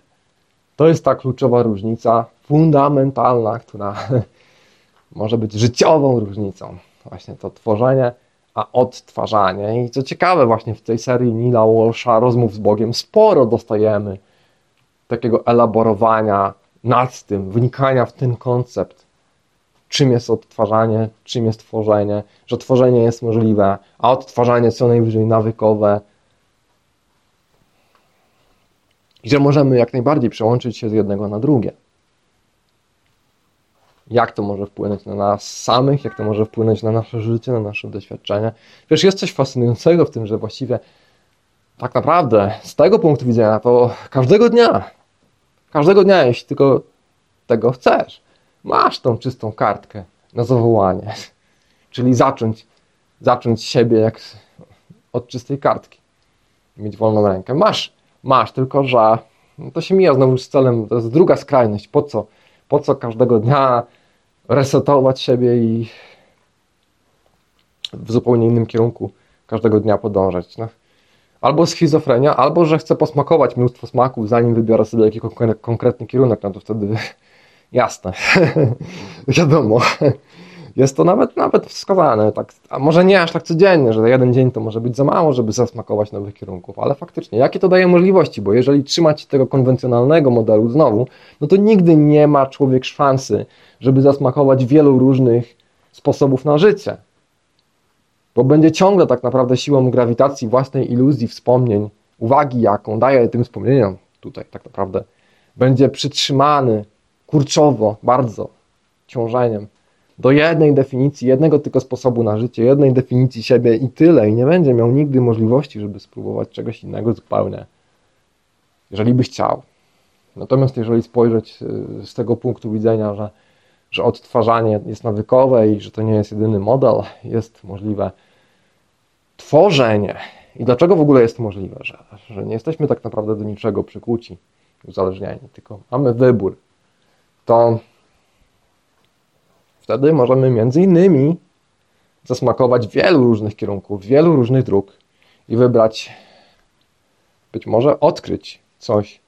To jest ta kluczowa różnica, fundamentalna, która może być życiową różnicą. Właśnie to tworzenie, a odtwarzanie. I co ciekawe, właśnie w tej serii Nila Walsha, Rozmów z Bogiem, sporo dostajemy takiego elaborowania nad tym, wnikania w ten koncept czym jest odtwarzanie, czym jest tworzenie, że tworzenie jest możliwe, a odtwarzanie co najwyżej nawykowe. Że możemy jak najbardziej przełączyć się z jednego na drugie. Jak to może wpłynąć na nas samych, jak to może wpłynąć na nasze życie, na nasze doświadczenie. Wiesz, jest coś fascynującego w tym, że właściwie tak naprawdę z tego punktu widzenia to każdego dnia, każdego dnia, jeśli tylko tego chcesz, masz tą czystą kartkę na zawołanie. Czyli zacząć, zacząć siebie jak od czystej kartki. Mieć wolną rękę. Masz, masz, tylko że No to się mija znowu z celem, to jest druga skrajność. Po co? Po co każdego dnia resetować siebie i w zupełnie innym kierunku każdego dnia podążać. No. Albo schizofrenia, albo że chcę posmakować mnóstwo smaków, zanim wybiorę sobie jakiś konkretny kierunek, no to wtedy jasne, wiadomo. Jest to nawet, nawet wskazane, tak, a może nie aż tak codziennie, że jeden dzień to może być za mało, żeby zasmakować nowych kierunków, ale faktycznie, jakie to daje możliwości, bo jeżeli trzymać się tego konwencjonalnego modelu znowu, no to nigdy nie ma człowiek szansy, żeby zasmakować wielu różnych sposobów na życie. Bo będzie ciągle tak naprawdę siłą grawitacji własnej iluzji, wspomnień, uwagi, jaką daje tym wspomnieniom tutaj tak naprawdę, będzie przytrzymany kurczowo, bardzo ciążeniem do jednej definicji, jednego tylko sposobu na życie, jednej definicji siebie i tyle. I nie będzie miał nigdy możliwości, żeby spróbować czegoś innego zupełnie, jeżeli by chciał. Natomiast jeżeli spojrzeć y, z tego punktu widzenia, że, że odtwarzanie jest nawykowe i że to nie jest jedyny model, jest możliwe tworzenie. I dlaczego w ogóle jest możliwe, że, że nie jesteśmy tak naprawdę do niczego przykłuci, uzależnieni, tylko mamy wybór. To wtedy możemy między innymi zasmakować wielu różnych kierunków, wielu różnych dróg i wybrać, być może odkryć coś,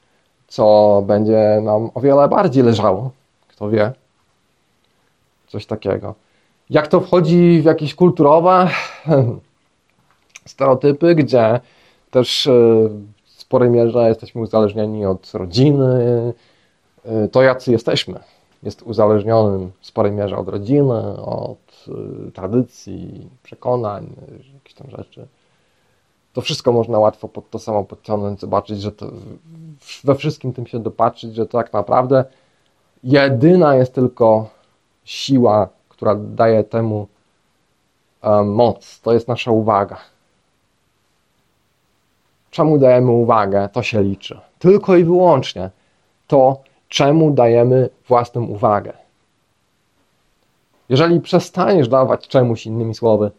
co będzie nam o wiele bardziej leżało. Kto wie? Coś takiego. Jak to wchodzi w jakieś kulturowe stereotypy, gdzie też e, w sporej mierze jesteśmy uzależnieni od rodziny, e, to jacy jesteśmy. Jest uzależniony w sporej mierze od rodziny, od e, tradycji, przekonań, jakichś tam rzeczy. To wszystko można łatwo pod to samo podciągnąć, zobaczyć, że to we wszystkim tym się dopatrzyć, że to tak naprawdę jedyna jest tylko siła, która daje temu moc. To jest nasza uwaga. Czemu dajemy uwagę, to się liczy. Tylko i wyłącznie to, czemu dajemy własną uwagę. Jeżeli przestaniesz dawać czemuś, innymi słowy,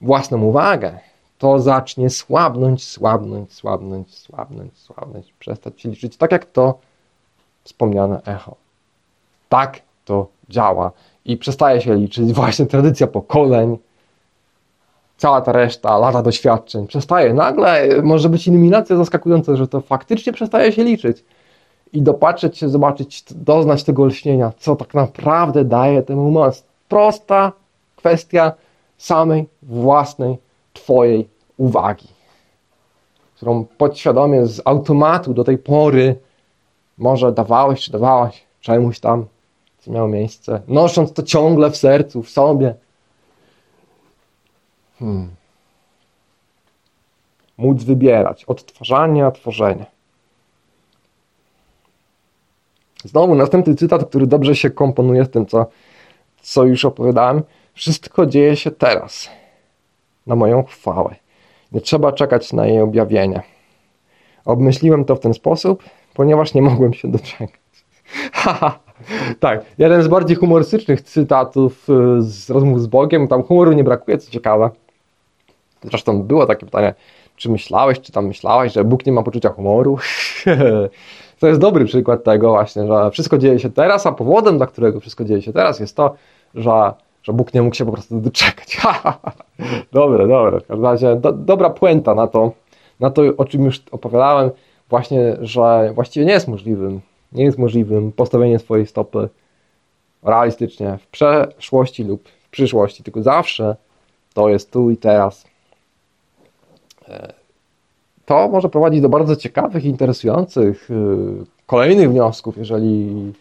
własną uwagę, to zacznie słabnąć, słabnąć, słabnąć, słabnąć, słabnąć, przestać się liczyć, tak jak to wspomniane echo. Tak to działa i przestaje się liczyć właśnie tradycja pokoleń, cała ta reszta, lata doświadczeń przestaje. Nagle może być iluminacja zaskakująca, że to faktycznie przestaje się liczyć. I dopatrzeć się, zobaczyć, doznać tego lśnienia, co tak naprawdę daje temu moc. Prosta kwestia samej własnej Twojej uwagi, którą podświadomie z automatu do tej pory może dawałeś czy dawałaś czemuś tam, co miało miejsce, nosząc to ciągle w sercu, w sobie Hmm. Móc wybierać odtwarzania, tworzenia. Znowu następny cytat, który dobrze się komponuje z tym, co, co już opowiadałem. Wszystko dzieje się teraz, na moją chwałę. Nie trzeba czekać na jej objawienie. Obmyśliłem to w ten sposób, ponieważ nie mogłem się doczekać. tak, jeden z bardziej humorystycznych cytatów y, z rozmów z Bogiem. Tam humoru nie brakuje, co ciekawe. Zresztą było takie pytanie, czy myślałeś, czy tam myślałaś, że Bóg nie ma poczucia humoru? to jest dobry przykład tego właśnie, że wszystko dzieje się teraz, a powodem, dla którego wszystko dzieje się teraz jest to, że, że Bóg nie mógł się po prostu doczekać. dobre, dobre. W każdym razie do, dobra puenta na to, na to, o czym już opowiadałem, właśnie, że właściwie nie jest możliwym, nie jest możliwym postawienie swojej stopy realistycznie w przeszłości lub w przyszłości, tylko zawsze to jest tu i teraz to może prowadzić do bardzo ciekawych, interesujących y, kolejnych wniosków, jeżeli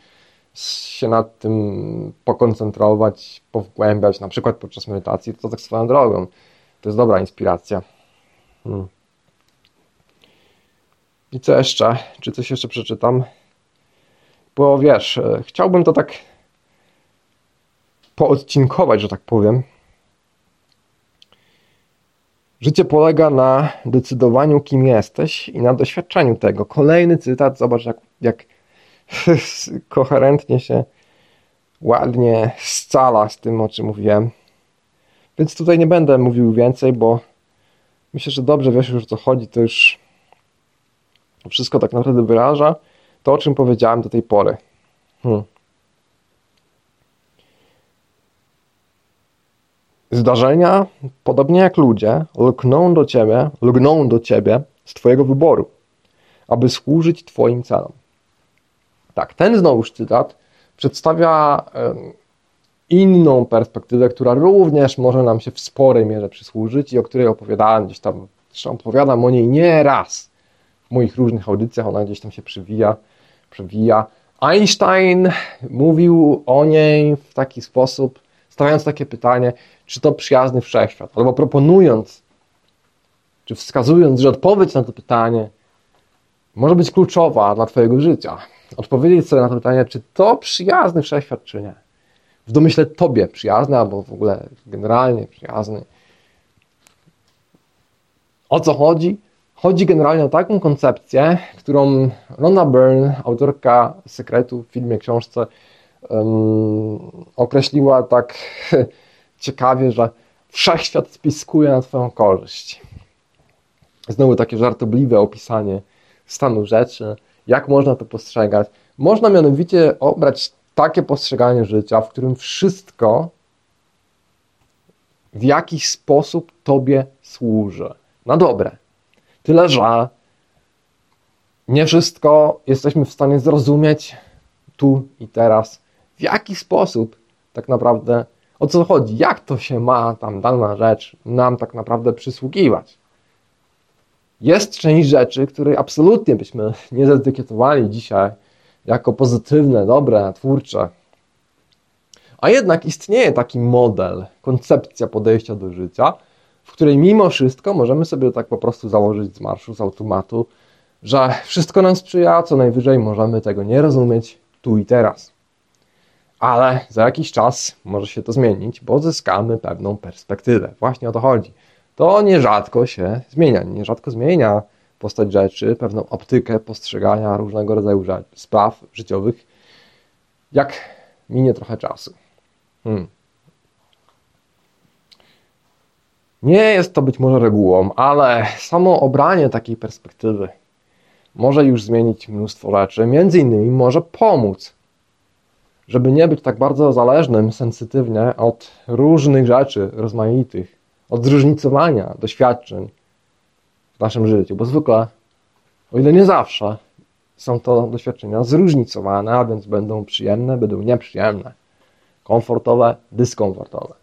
się nad tym pokoncentrować, powgłębiać, na przykład podczas medytacji, to tak swoją drogą. To jest dobra inspiracja. Hmm. I co jeszcze? Czy coś jeszcze przeczytam? Bo wiesz, y, chciałbym to tak poodcinkować, że tak powiem. Życie polega na decydowaniu, kim jesteś i na doświadczeniu tego. Kolejny cytat, zobacz, jak, jak koherentnie się ładnie scala z tym, o czym mówiłem. Więc tutaj nie będę mówił więcej, bo myślę, że dobrze wiesz już o co chodzi. To już wszystko tak naprawdę wyraża. to, o czym powiedziałem do tej pory. Hmm. Zdarzenia, podobnie jak ludzie, lgną do ciebie, lgną do ciebie z twojego wyboru, aby służyć twoim celom. Tak, ten znowuż cytat przedstawia inną perspektywę, która również może nam się w sporej mierze przysłużyć i o której opowiadałem gdzieś tam, zresztą opowiadam o niej nie raz w moich różnych audycjach, ona gdzieś tam się przewija, przewija. Einstein mówił o niej w taki sposób, stawiając takie pytanie, czy to przyjazny wszechświat, albo proponując, czy wskazując, że odpowiedź na to pytanie może być kluczowa dla Twojego życia. Odpowiedzieć sobie na to pytanie, czy to przyjazny wszechświat, czy nie. W domyśle Tobie przyjazny, albo w ogóle generalnie przyjazny. O co chodzi? Chodzi generalnie o taką koncepcję, którą Rona Byrne, autorka sekretu w filmie, książce, um, określiła tak ciekawie, że wszechświat spiskuje na Twoją korzyść. Znowu takie żartobliwe opisanie stanu rzeczy, jak można to postrzegać. Można mianowicie obrać takie postrzeganie życia, w którym wszystko w jakiś sposób Tobie służy. Na dobre. Tyle, że nie wszystko jesteśmy w stanie zrozumieć tu i teraz, w jaki sposób tak naprawdę, o co chodzi, jak to się ma tam dana rzecz nam tak naprawdę przysługiwać. Jest część rzeczy, której absolutnie byśmy nie zetykietowali dzisiaj jako pozytywne, dobre, twórcze. A jednak istnieje taki model, koncepcja podejścia do życia, w której mimo wszystko możemy sobie tak po prostu założyć z marszu, z automatu, że wszystko nam sprzyja, co najwyżej możemy tego nie rozumieć tu i teraz. Ale za jakiś czas może się to zmienić, bo zyskamy pewną perspektywę. Właśnie o to chodzi. To nierzadko się zmienia. Nierzadko zmienia postać rzeczy, pewną optykę postrzegania różnego rodzaju spraw życiowych, jak minie trochę czasu. Hmm. Nie jest to być może regułą, ale samo obranie takiej perspektywy może już zmienić mnóstwo rzeczy. Między innymi może pomóc, żeby nie być tak bardzo zależnym sensytywnie od różnych rzeczy rozmaitych, od zróżnicowania doświadczeń w naszym życiu, bo zwykle, o ile nie zawsze, są to doświadczenia zróżnicowane, a więc będą przyjemne, będą nieprzyjemne, komfortowe, dyskomfortowe.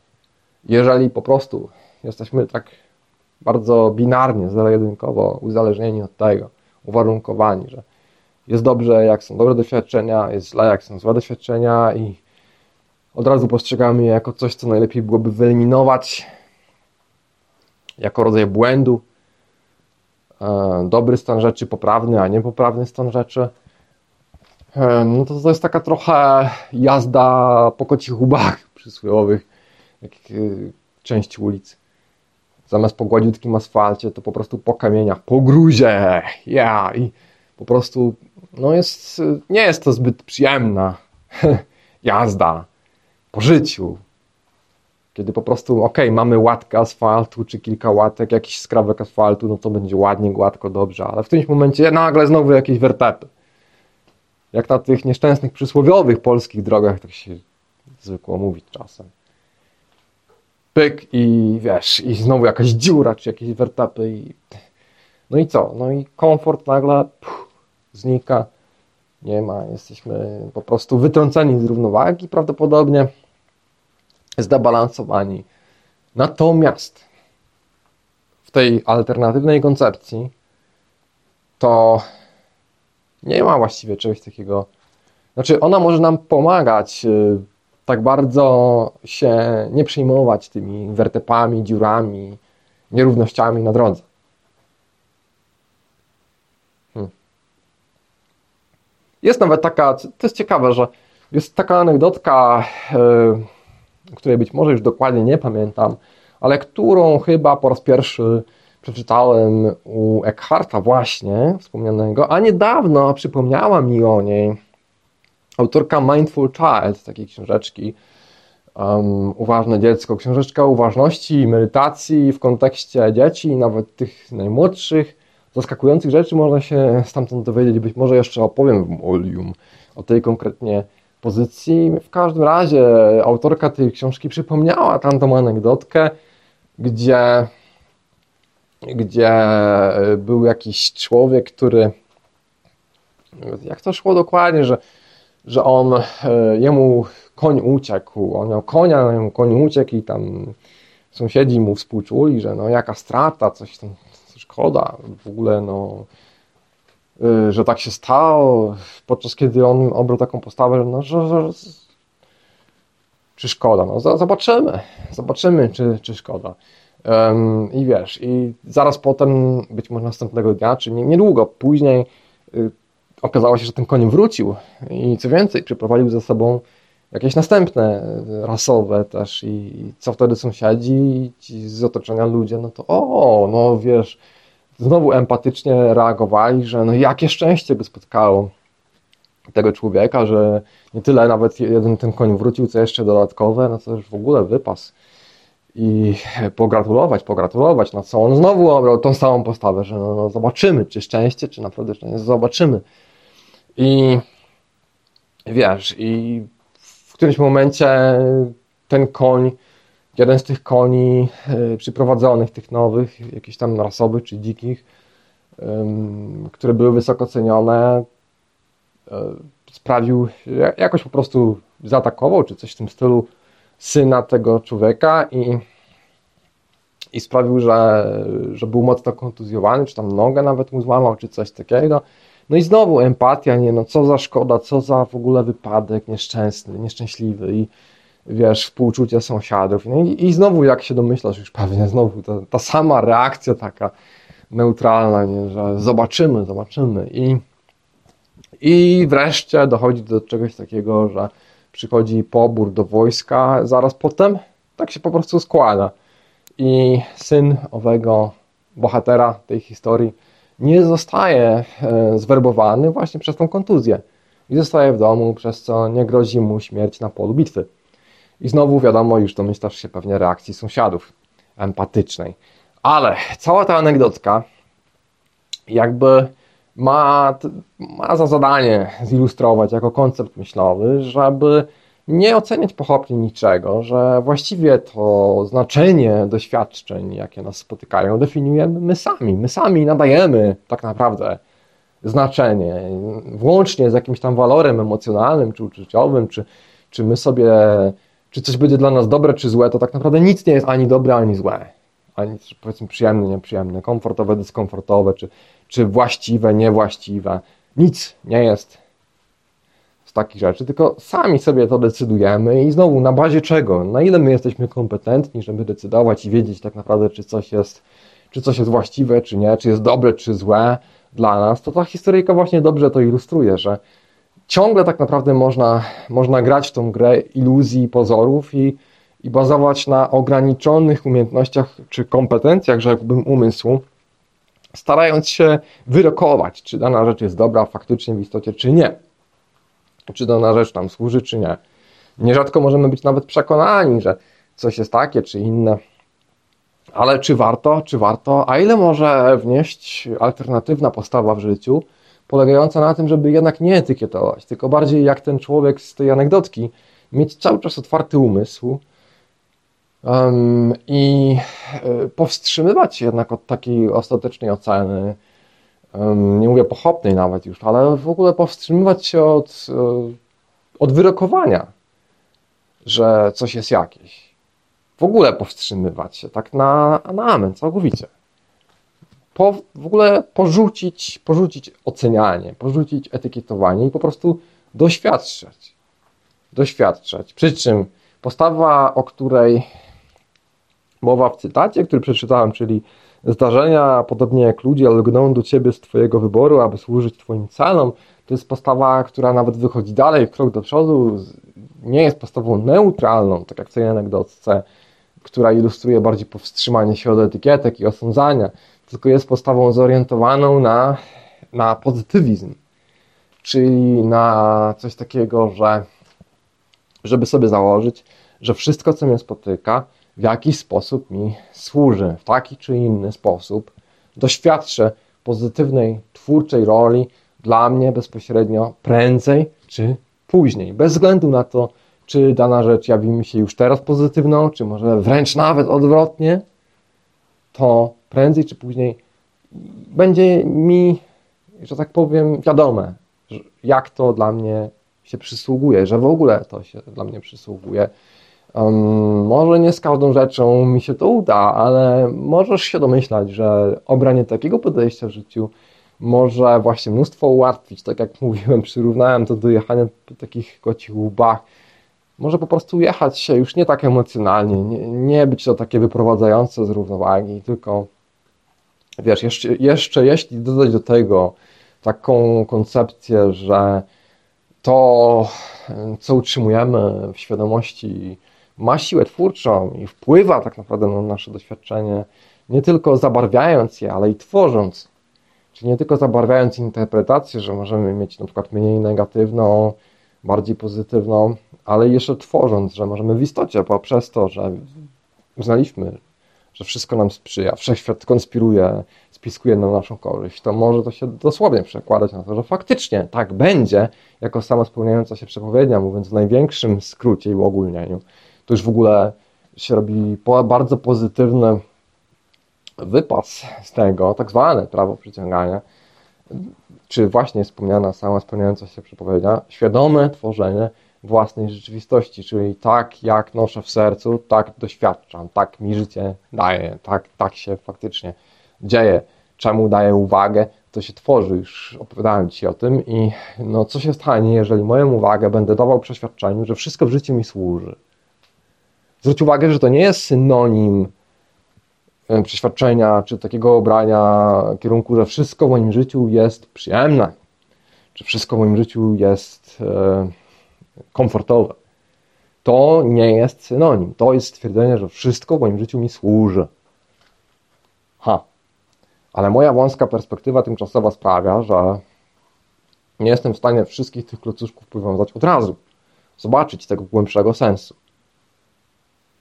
Jeżeli po prostu jesteśmy tak bardzo binarnie, zero-jedynkowo uzależnieni od tego, uwarunkowani, że jest dobrze, jak są dobre doświadczenia, jest źle, jak są złe doświadczenia i od razu postrzegamy je jako coś, co najlepiej byłoby wyeliminować, jako rodzaj błędu, e, dobry stan rzeczy, poprawny, a niepoprawny stan rzeczy. E, no to, to jest taka trochę jazda po kocich łbach przysłowiowych, e, części ulicy. Zamiast po gładziutkim asfalcie, to po prostu po kamieniach, po gruzie, ja, i po prostu, no jest, nie jest to zbyt przyjemna jazda po życiu, kiedy po prostu, ok, mamy łatkę asfaltu, czy kilka łatek, jakiś skrawek asfaltu, no to będzie ładnie, gładko, dobrze, ale w którymś momencie nagle znowu jakieś wertepy. Jak na tych nieszczęsnych przysłowiowych polskich drogach, tak się zwykło mówić czasem pyk i wiesz, i znowu jakaś dziura, czy jakieś wertepy i no i co? No i komfort nagle puh, znika, nie ma, jesteśmy po prostu wytrąceni z równowagi prawdopodobnie, zdebalansowani. Natomiast w tej alternatywnej koncepcji to nie ma właściwie czegoś takiego, znaczy ona może nam pomagać y, tak bardzo się nie przejmować tymi wertepami, dziurami, nierównościami na drodze. Jest nawet taka, to jest ciekawe, że jest taka anegdotka, yy, której być może już dokładnie nie pamiętam, ale którą chyba po raz pierwszy przeczytałem u Eckharta właśnie, wspomnianego, a niedawno przypomniała mi o niej autorka Mindful Child, takiej książeczki, um, Uważne dziecko, książeczka uważności i medytacji w kontekście dzieci, nawet tych najmłodszych, zaskakujących rzeczy można się stamtąd dowiedzieć. Być może jeszcze opowiem w Molium o tej konkretnie pozycji. W każdym razie autorka tej książki przypomniała tamtą anegdotkę, gdzie, gdzie był jakiś człowiek, który jak to szło dokładnie, że, że on, e, jemu koń uciekł, on miał konia, jemu koń uciekł i tam sąsiedzi mu współczuli, że no jaka strata, coś tam, szkoda, w ogóle no, y, że tak się stało, podczas kiedy on obrał taką postawę, no, że, że czy szkoda, no zobaczymy, zobaczymy, czy, czy szkoda. Um, I wiesz, i zaraz potem, być może następnego dnia, czy nie, niedługo później, y, okazało się, że ten koń wrócił i co więcej, przyprowadził ze sobą jakieś następne rasowe też i co wtedy sąsiedzi i ci z otoczenia ludzie, no to o, no wiesz, znowu empatycznie reagowali, że no jakie szczęście by spotkało tego człowieka, że nie tyle nawet jeden ten koń wrócił, co jeszcze dodatkowe, no to już w ogóle wypas. I pogratulować, pogratulować, na co on znowu obrał tą samą postawę, że no, no zobaczymy, czy szczęście, czy naprawdę szczęście, zobaczymy. I wiesz, i w którymś momencie ten koń, jeden z tych koni e, przyprowadzonych, tych nowych, jakichś tam rasowych czy dzikich, które były wysoko cenione, e, sprawił, jakoś po prostu zaatakował, czy coś w tym stylu, syna tego człowieka i, i sprawił, że, że był mocno kontuzjowany, czy tam nogę nawet mu złamał, czy coś takiego. No i znowu empatia, nie no, co za szkoda, co za w ogóle wypadek nieszczęsny, nieszczęśliwy i wiesz, współczucie sąsiadów. No i, i znowu, jak się domyślasz, już pewnie znowu ta, ta sama reakcja taka neutralna, nie, że zobaczymy, zobaczymy. I, I wreszcie dochodzi do czegoś takiego, że przychodzi pobór do wojska zaraz potem, tak się po prostu składa. I syn owego bohatera tej historii nie zostaje e, zwerbowany właśnie przez tą kontuzję i zostaje w domu, przez co nie grozi mu śmierć na polu bitwy. I znowu wiadomo, już domyślasz się pewnie reakcji sąsiadów empatycznej. Ale cała ta anegdotka jakby ma, ma za zadanie zilustrować jako koncept myślowy, żeby nie oceniać pochopnie niczego, że właściwie to znaczenie doświadczeń, jakie nas spotykają, definiujemy my sami. My sami nadajemy tak naprawdę znaczenie, włącznie z jakimś tam walorem emocjonalnym, czy uczuciowym, czy, czy my sobie, czy coś będzie dla nas dobre, czy złe, to tak naprawdę nic nie jest ani dobre, ani złe. Ani powiedzmy przyjemne, nieprzyjemne, komfortowe, dyskomfortowe, czy, czy właściwe, niewłaściwe. Nic nie jest z takich rzeczy, tylko sami sobie to decydujemy i znowu na bazie czego? Na ile my jesteśmy kompetentni, żeby decydować i wiedzieć tak naprawdę, czy coś jest, czy coś jest właściwe, czy nie, czy jest dobre, czy złe dla nas, to ta historyjka właśnie dobrze to ilustruje, że ciągle tak naprawdę można, można grać w tą grę iluzji pozorów i, i bazować na ograniczonych umiejętnościach czy kompetencjach, rzekłbym, umysłu, starając się wyrokować, czy dana rzecz jest dobra faktycznie w istocie, czy nie czy dana rzecz nam służy, czy nie. Nierzadko możemy być nawet przekonani, że coś jest takie, czy inne. Ale czy warto, czy warto, a ile może wnieść alternatywna postawa w życiu, polegająca na tym, żeby jednak nie etykietować, tylko bardziej jak ten człowiek z tej anegdotki, mieć cały czas otwarty umysł um, i y, powstrzymywać się jednak od takiej ostatecznej oceny, nie mówię pochopnej nawet już, ale w ogóle powstrzymywać się od, e, od wyrokowania, że coś jest jakieś. W ogóle powstrzymywać się, tak na, na amen, całkowicie. Po, w ogóle porzucić, porzucić ocenianie, porzucić etykietowanie i po prostu doświadczać. Doświadczać. Przy czym postawa, o której mowa w cytacie, który przeczytałem, czyli zdarzenia, podobnie jak ludzie, lgną do ciebie z twojego wyboru, aby służyć twoim celom. To jest postawa, która nawet wychodzi dalej, krok do przodu, nie jest postawą neutralną, tak jak w tej anegdotce, która ilustruje bardziej powstrzymanie się od etykietek i osądzania, tylko jest postawą zorientowaną na, na pozytywizm, czyli na coś takiego, że żeby sobie założyć, że wszystko, co mnie spotyka, w jakiś sposób mi służy, w taki czy inny sposób, doświadczę pozytywnej, twórczej roli dla mnie bezpośrednio prędzej czy później. Bez względu na to, czy dana rzecz jawi mi się już teraz pozytywną, czy może wręcz nawet odwrotnie, to prędzej czy później będzie mi, że tak powiem, wiadome, jak to dla mnie się przysługuje, że w ogóle to się dla mnie przysługuje. Um, może nie z każdą rzeczą mi się to uda, ale możesz się domyślać, że obranie takiego podejścia w życiu może właśnie mnóstwo ułatwić. Tak jak mówiłem, przyrównałem to do jechania po takich kocich łbach. Może po prostu jechać się już nie tak emocjonalnie, nie, nie być to takie wyprowadzające z równowagi, tylko wiesz, jeszcze, jeszcze jeśli dodać do tego taką koncepcję, że to, co utrzymujemy w świadomości, ma siłę twórczą i wpływa tak naprawdę na nasze doświadczenie, nie tylko zabarwiając je, ale i tworząc. Czyli nie tylko zabarwiając interpretację, że możemy mieć na przykład mniej negatywną, bardziej pozytywną, ale jeszcze tworząc, że możemy w istocie poprzez to, że uznaliśmy, że wszystko nam sprzyja, wszechświat konspiruje, spiskuje na naszą korzyść, to może to się dosłownie przekładać na to, że faktycznie tak będzie, jako sama spełniająca się przepowiednia, mówiąc w największym skrócie i uogólnieniu. To już w ogóle się robi bardzo pozytywny wypas z tego, tak zwane prawo przyciągania, czy właśnie wspomniana sama spełniająca się przepowiednia, świadome tworzenie własnej rzeczywistości, czyli tak jak noszę w sercu, tak doświadczam, tak mi życie daje, tak, tak się faktycznie dzieje. Czemu daję uwagę, to się tworzy, już opowiadałem Ci o tym i no, co się stanie, jeżeli moją uwagę będę dawał przeświadczeniu, że wszystko w życiu mi służy. Zwróć uwagę, że to nie jest synonim e, przeświadczenia, czy takiego obrania kierunku, że wszystko w moim życiu jest przyjemne, czy wszystko w moim życiu jest e, komfortowe. To nie jest synonim. To jest stwierdzenie, że wszystko w moim życiu mi służy. Ha. Ale moja wąska perspektywa tymczasowa sprawia, że nie jestem w stanie wszystkich tych klocuszków powiązać od razu. Zobaczyć tego głębszego sensu.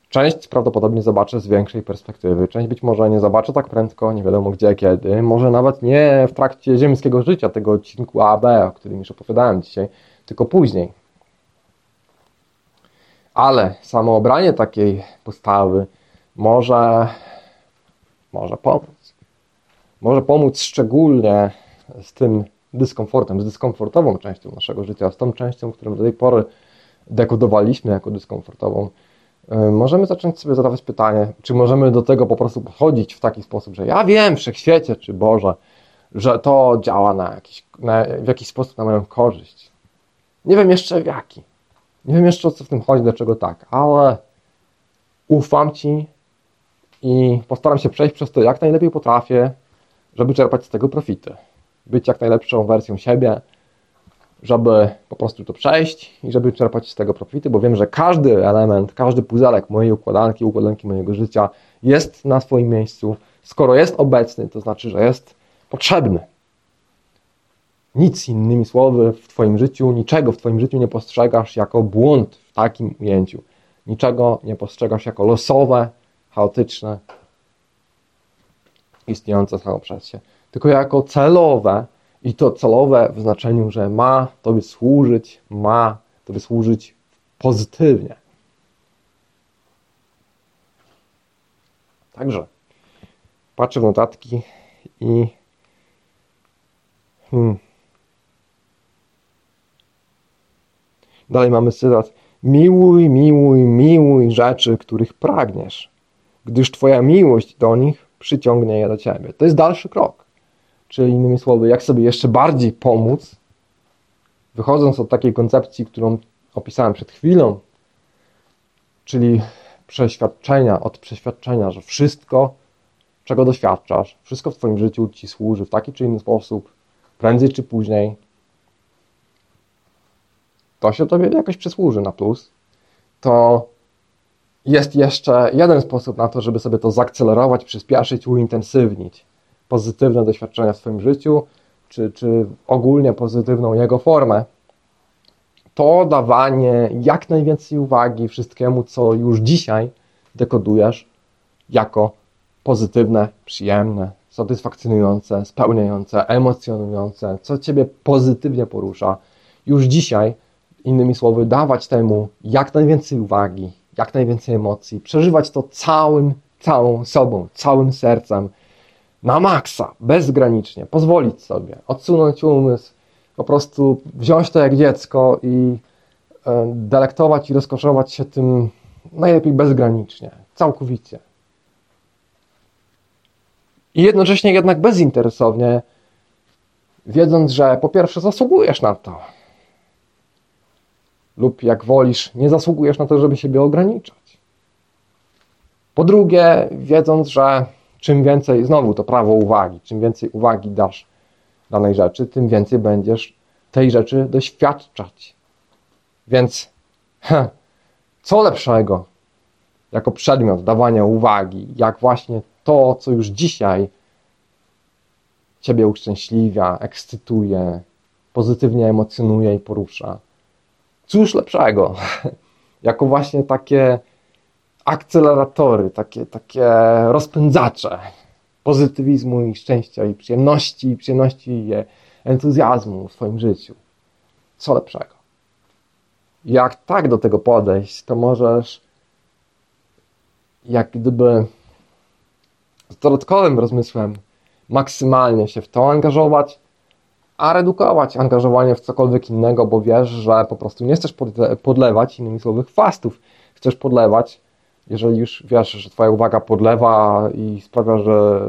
Część prawdopodobnie zobaczę z większej perspektywy, część być może nie zobaczę tak prędko, nie wiadomo gdzie, kiedy, może nawet nie w trakcie ziemskiego życia, tego odcinku A, B, o którym już opowiadałem dzisiaj, tylko później, ale samo obranie takiej postawy może, może pomóc. Może pomóc szczególnie z tym dyskomfortem, z dyskomfortową częścią naszego życia, z tą częścią, którą do tej pory dekodowaliśmy jako dyskomfortową. Y, możemy zacząć sobie zadawać pytanie, czy możemy do tego po prostu podchodzić w taki sposób, że ja wiem, wszechświecie czy Boże, że to działa na jakiś, na, w jakiś sposób na moją korzyść. Nie wiem jeszcze w jaki. Nie wiem jeszcze o co w tym chodzi, dlaczego tak, ale ufam Ci i postaram się przejść przez to jak najlepiej potrafię, żeby czerpać z tego profity. Być jak najlepszą wersją siebie, żeby po prostu to przejść i żeby czerpać z tego profity, bo wiem, że każdy element, każdy puzelek mojej układanki, układanki mojego życia jest na swoim miejscu. Skoro jest obecny, to znaczy, że jest potrzebny. Nic innymi słowy w Twoim życiu, niczego w Twoim życiu nie postrzegasz jako błąd w takim ujęciu. Niczego nie postrzegasz jako losowe, chaotyczne, istniejące samo przez się, tylko jako celowe i to celowe w znaczeniu, że ma Tobie służyć, ma Tobie służyć pozytywnie. Także patrzę w notatki i hmm, Dalej mamy cytat. Miłuj, miłuj, miłuj rzeczy, których pragniesz, gdyż Twoja miłość do nich przyciągnie je do Ciebie. To jest dalszy krok. Czyli innymi słowy, jak sobie jeszcze bardziej pomóc, wychodząc od takiej koncepcji, którą opisałem przed chwilą, czyli przeświadczenia, od przeświadczenia, że wszystko, czego doświadczasz, wszystko w Twoim życiu Ci służy w taki czy inny sposób, prędzej czy później, to się tobie jakoś przysłuży na plus, to jest jeszcze jeden sposób na to, żeby sobie to zaakcelerować, przyspieszyć, uintensywnić pozytywne doświadczenia w swoim życiu, czy, czy ogólnie pozytywną jego formę. To dawanie jak najwięcej uwagi wszystkiemu, co już dzisiaj dekodujesz jako pozytywne, przyjemne, satysfakcjonujące, spełniające, emocjonujące, co Ciebie pozytywnie porusza. Już dzisiaj, innymi słowy, dawać temu jak najwięcej uwagi, jak najwięcej emocji, przeżywać to całym, całą sobą, całym sercem, na maksa, bezgranicznie, pozwolić sobie, odsunąć umysł, po prostu wziąć to jak dziecko i e, delektować i rozkoszować się tym najlepiej bezgranicznie, całkowicie. I jednocześnie jednak bezinteresownie, wiedząc, że po pierwsze zasługujesz na to, lub jak wolisz, nie zasługujesz na to, żeby siebie ograniczać. Po drugie, wiedząc, że czym więcej, znowu to prawo uwagi, czym więcej uwagi dasz danej rzeczy, tym więcej będziesz tej rzeczy doświadczać. Więc heh, co lepszego jako przedmiot dawania uwagi, jak właśnie to, co już dzisiaj Ciebie uszczęśliwia, ekscytuje, pozytywnie emocjonuje i porusza. Cóż lepszego, jako właśnie takie akceleratory, takie, takie rozpędzacze pozytywizmu i szczęścia i przyjemności, i przyjemności i entuzjazmu w swoim życiu. Co lepszego. Jak tak do tego podejść, to możesz jak gdyby z dodatkowym rozmysłem maksymalnie się w to angażować, a redukować angażowanie w cokolwiek innego, bo wiesz, że po prostu nie chcesz podlewać, innymi słowy, chwastów. Chcesz podlewać, jeżeli już wiesz, że Twoja uwaga podlewa i sprawia, że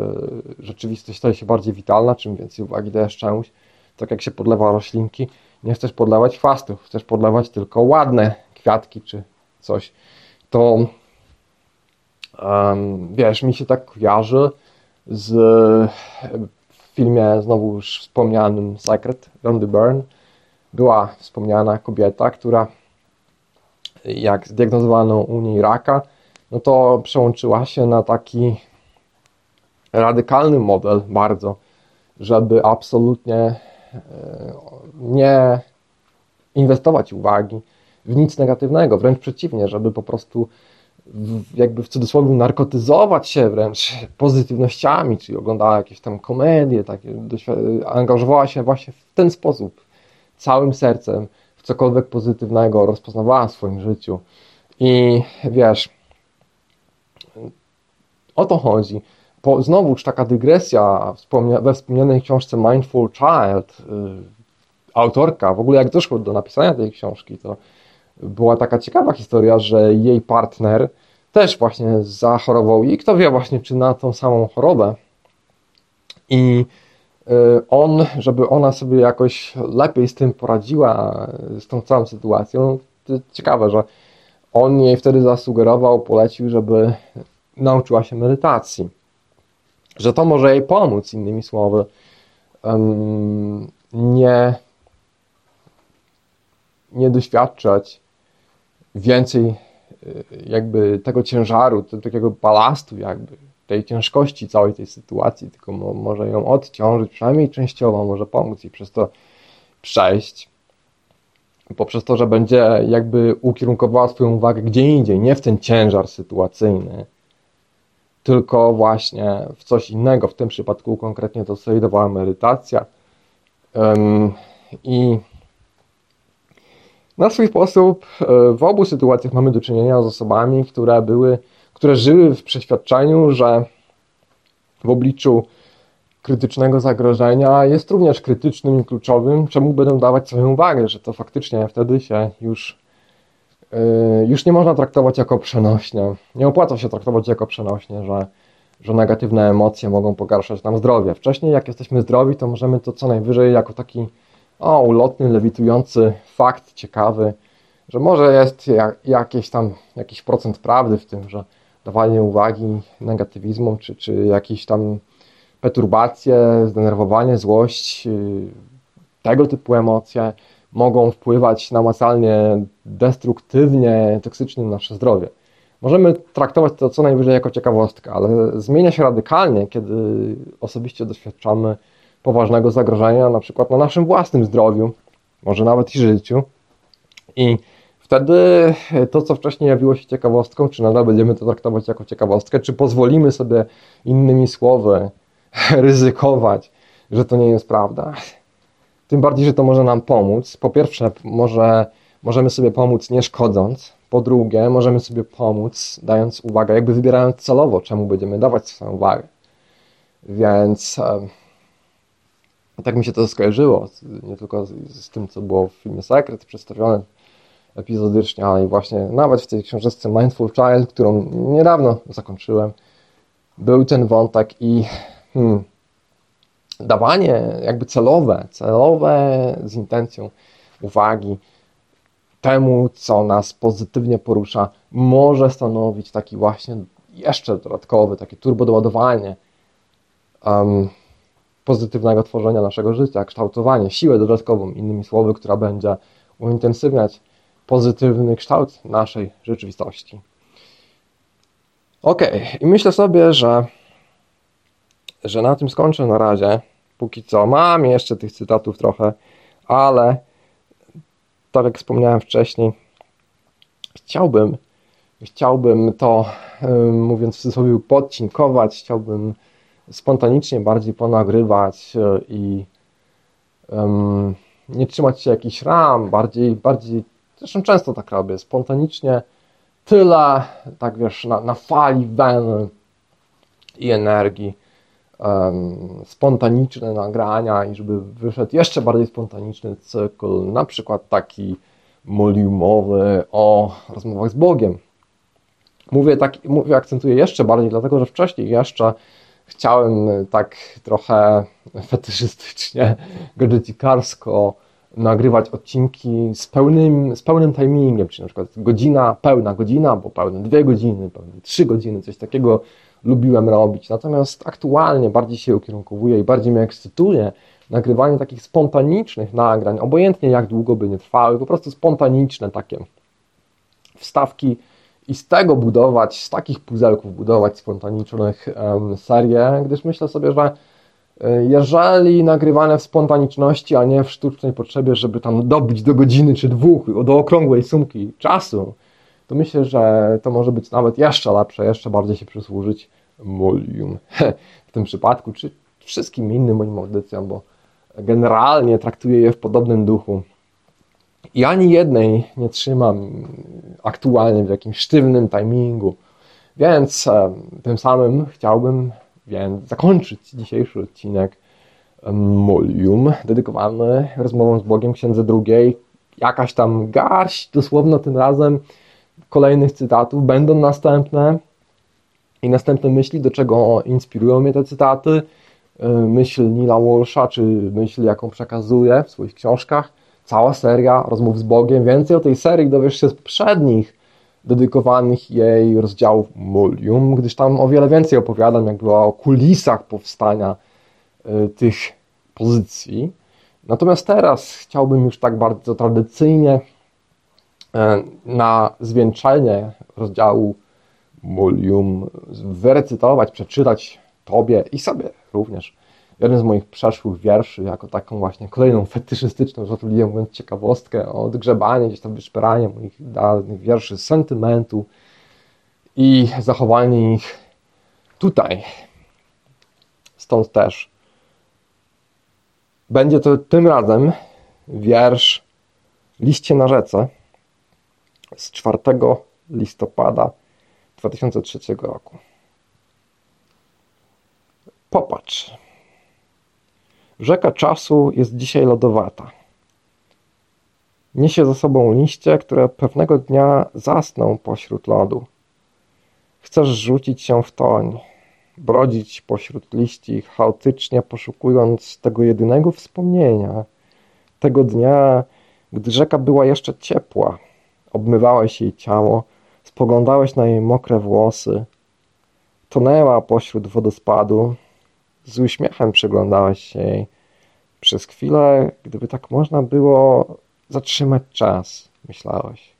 rzeczywistość staje się bardziej witalna, czym więcej uwagi dajesz czemuś, tak jak się podlewa roślinki, nie chcesz podlewać chwastów, chcesz podlewać tylko ładne kwiatki czy coś. To um, wiesz, mi się tak kojarzy z w filmie znowu już wspomnianym Secret, Rondy Byrne, była wspomniana kobieta, która jak zdiagnozowano u niej raka, no to przełączyła się na taki radykalny model bardzo, żeby absolutnie e, nie inwestować uwagi w nic negatywnego, wręcz przeciwnie, żeby po prostu jakby w cudzysłowie narkotyzować się wręcz pozytywnościami, czyli oglądała jakieś tam komedie, takie, angażowała się właśnie w ten sposób, całym sercem, w cokolwiek pozytywnego rozpoznawała w swoim życiu. I wiesz, o to chodzi. Po, znowuż taka dygresja we wspomnianej książce Mindful Child, y, autorka, w ogóle jak doszło do napisania tej książki, to była taka ciekawa historia, że jej partner też właśnie zachorował i kto wie właśnie, czy na tą samą chorobę. I y, on, żeby ona sobie jakoś lepiej z tym poradziła, z tą całą sytuacją, to ciekawe, że on jej wtedy zasugerował, polecił, żeby nauczyła się medytacji. Że to może jej pomóc, innymi słowy, nie, nie doświadczać więcej y, jakby tego ciężaru, takiego balastu jakby, tej ciężkości całej tej sytuacji, tylko może ją odciążyć, przynajmniej częściowo, może pomóc jej przez to przejść poprzez to, że będzie jakby ukierunkowała swoją uwagę gdzie indziej, nie w ten ciężar sytuacyjny, tylko właśnie w coś innego. W tym przypadku konkretnie to znajdowała medytacja. I na swój sposób e, w obu sytuacjach mamy do czynienia z osobami, które były, które żyły w przeświadczeniu, że w obliczu krytycznego zagrożenia jest również krytycznym i kluczowym, czemu będą dawać swoją uwagę, że to faktycznie wtedy się już, yy, już nie można traktować jako przenośnie. Nie opłaca się traktować jako przenośnie, że, że negatywne emocje mogą pogarszać nam zdrowie. Wcześniej, jak jesteśmy zdrowi, to możemy to co najwyżej jako taki o, ulotny, lewitujący fakt ciekawy, że może jest jak, jakieś tam, jakiś procent prawdy w tym, że dawanie uwagi negatywizmom, czy, czy jakiś tam perturbacje, zdenerwowanie, złość, y, tego typu emocje mogą wpływać namacalnie destruktywnie, toksycznie na nasze zdrowie. Możemy traktować to co najwyżej jako ciekawostkę, ale zmienia się radykalnie, kiedy osobiście doświadczamy poważnego zagrożenia, na przykład na naszym własnym zdrowiu, może nawet i życiu. I wtedy to, co wcześniej jawiło się ciekawostką, czy nadal będziemy to traktować jako ciekawostkę, czy pozwolimy sobie innymi słowy ryzykować, że to nie jest prawda. Tym bardziej, że to może nam pomóc. Po pierwsze, może, możemy sobie pomóc nie szkodząc. Po drugie, możemy sobie pomóc dając uwagę, jakby wybierając celowo, czemu będziemy dawać swoją uwagę. Więc tak mi się to skojarzyło, nie tylko z, z, tym, co było w filmie Sekret przedstawione epizodycznie, ale i właśnie nawet w tej książce Mindful Child, którą niedawno zakończyłem, był ten wątek i hmm, dawanie jakby celowe, celowe z intencją uwagi temu, co nas pozytywnie porusza, może stanowić taki właśnie jeszcze dodatkowy, takie turbodoładowanie um, pozytywnego tworzenia naszego życia, kształtowanie, siłę dodatkową, innymi słowy, która będzie uintensywniać pozytywny kształt naszej rzeczywistości. Ok, i myślę sobie, że, że na tym skończę na razie. Póki co mam jeszcze tych cytatów trochę, ale tak jak wspomniałem wcześniej, chciałbym, chciałbym to, mówiąc w cudzysłowie, podcinkować, chciałbym spontanicznie bardziej ponagrywać e, i um, nie trzymać się jakichś ram, bardziej, bardziej, zresztą często tak robię, spontanicznie tyle, tak wiesz, na, na fali wen i energii, um, spontaniczne nagrania i żeby wyszedł jeszcze bardziej spontaniczny cykl, na przykład taki moliumowy o rozmowach z Bogiem. Mówię, tak, mówię, akcentuję jeszcze bardziej, dlatego że wcześniej jeszcze chciałem tak trochę fetyszystycznie, gadżecikarsko nagrywać odcinki z pełnym, z pełnym timingiem, czyli na przykład godzina, pełna godzina, bo pełne dwie godziny, pełne trzy godziny, coś takiego lubiłem robić. Natomiast aktualnie bardziej się ukierunkowuję i bardziej mnie ekscytuje nagrywanie takich spontanicznych nagrań, obojętnie jak długo by nie trwały, po prostu spontaniczne takie wstawki i z tego budować, z takich puzelków budować spontanicznych um, serię, gdyż myślę sobie, że e, jeżeli nagrywane w spontaniczności, a nie w sztucznej potrzebie, żeby tam dobić do godziny czy dwóch, do okrągłej sumki czasu, to myślę, że to może być nawet jeszcze lepsze, jeszcze bardziej się przysłużyć Molium w tym przypadku, czy wszystkim innym moim audycjom, bo generalnie traktuję je w podobnym duchu. I ani jednej nie trzymam aktualnie w jakimś sztywnym timingu. Więc tym samym chciałbym więc zakończyć dzisiejszy odcinek Molium, dedykowany rozmowom z Bogiem Księdze drugiej. Jakaś tam garść, dosłowno tym razem, kolejnych cytatów. Będą następne i następne myśli, do czego inspirują mnie te cytaty. Myśl Nila Walsha, czy myśl, jaką przekazuje w swoich książkach cała seria rozmów z Bogiem. Więcej o tej serii dowiesz się z poprzednich dedykowanych jej rozdziałów Mulium, gdyż tam o wiele więcej opowiadam jakby o kulisach powstania y, tych pozycji. Natomiast teraz chciałbym już tak bardzo tradycyjnie y, na zwieńczenie rozdziału Mulium wyrecytować, przeczytać Tobie i sobie również jeden z moich przeszłych wierszy, jako taką właśnie kolejną fetyszystyczną, żartobliwie mówiąc, ciekawostkę o odgrzebanie, gdzieś tam wyszperanie moich danych wierszy z sentymentu i zachowanie ich tutaj. Stąd też będzie to tym razem wiersz Liście na rzece z 4 listopada 2003 roku. Popatrz. Rzeka czasu jest dzisiaj lodowata. Niesie za sobą liście, które pewnego dnia zasną pośród lodu. Chcesz rzucić się w toń, brodzić pośród liści, chaotycznie poszukując tego jedynego wspomnienia, tego dnia, gdy rzeka była jeszcze ciepła. Obmywałeś jej ciało, spoglądałeś na jej mokre włosy. Tonęła pośród wodospadu, z uśmiechem przyglądałeś się jej. Przez chwilę, gdyby tak można było zatrzymać czas, myślałeś.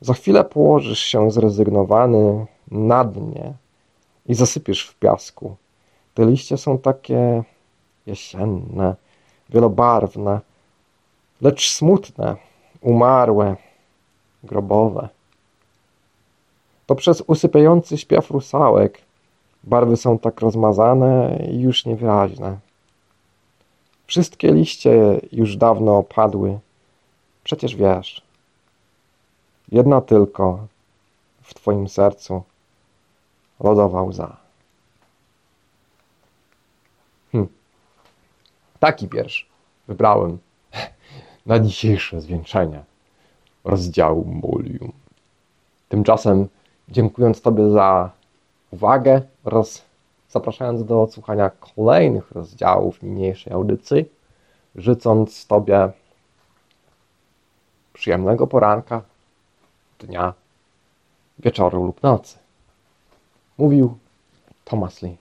Za chwilę położysz się zrezygnowany na dnie i zasypiesz w piasku. Te liście są takie jesienne, wielobarwne, lecz smutne, umarłe, grobowe. Poprzez usypiający śpiew rusałek Barwy są tak rozmazane i już niewyraźne. Wszystkie liście już dawno opadły. Przecież wiesz. Jedna tylko w twoim sercu lodowa łza. Hm. Taki wiersz wybrałem na dzisiejsze zwieńczenie rozdziału Mulium. Tymczasem dziękując Tobie za uwagę oraz zapraszając do odsłuchania kolejnych rozdziałów niniejszej audycji, życząc Tobie przyjemnego poranka, dnia, wieczoru lub nocy. Mówił Thomas Lee.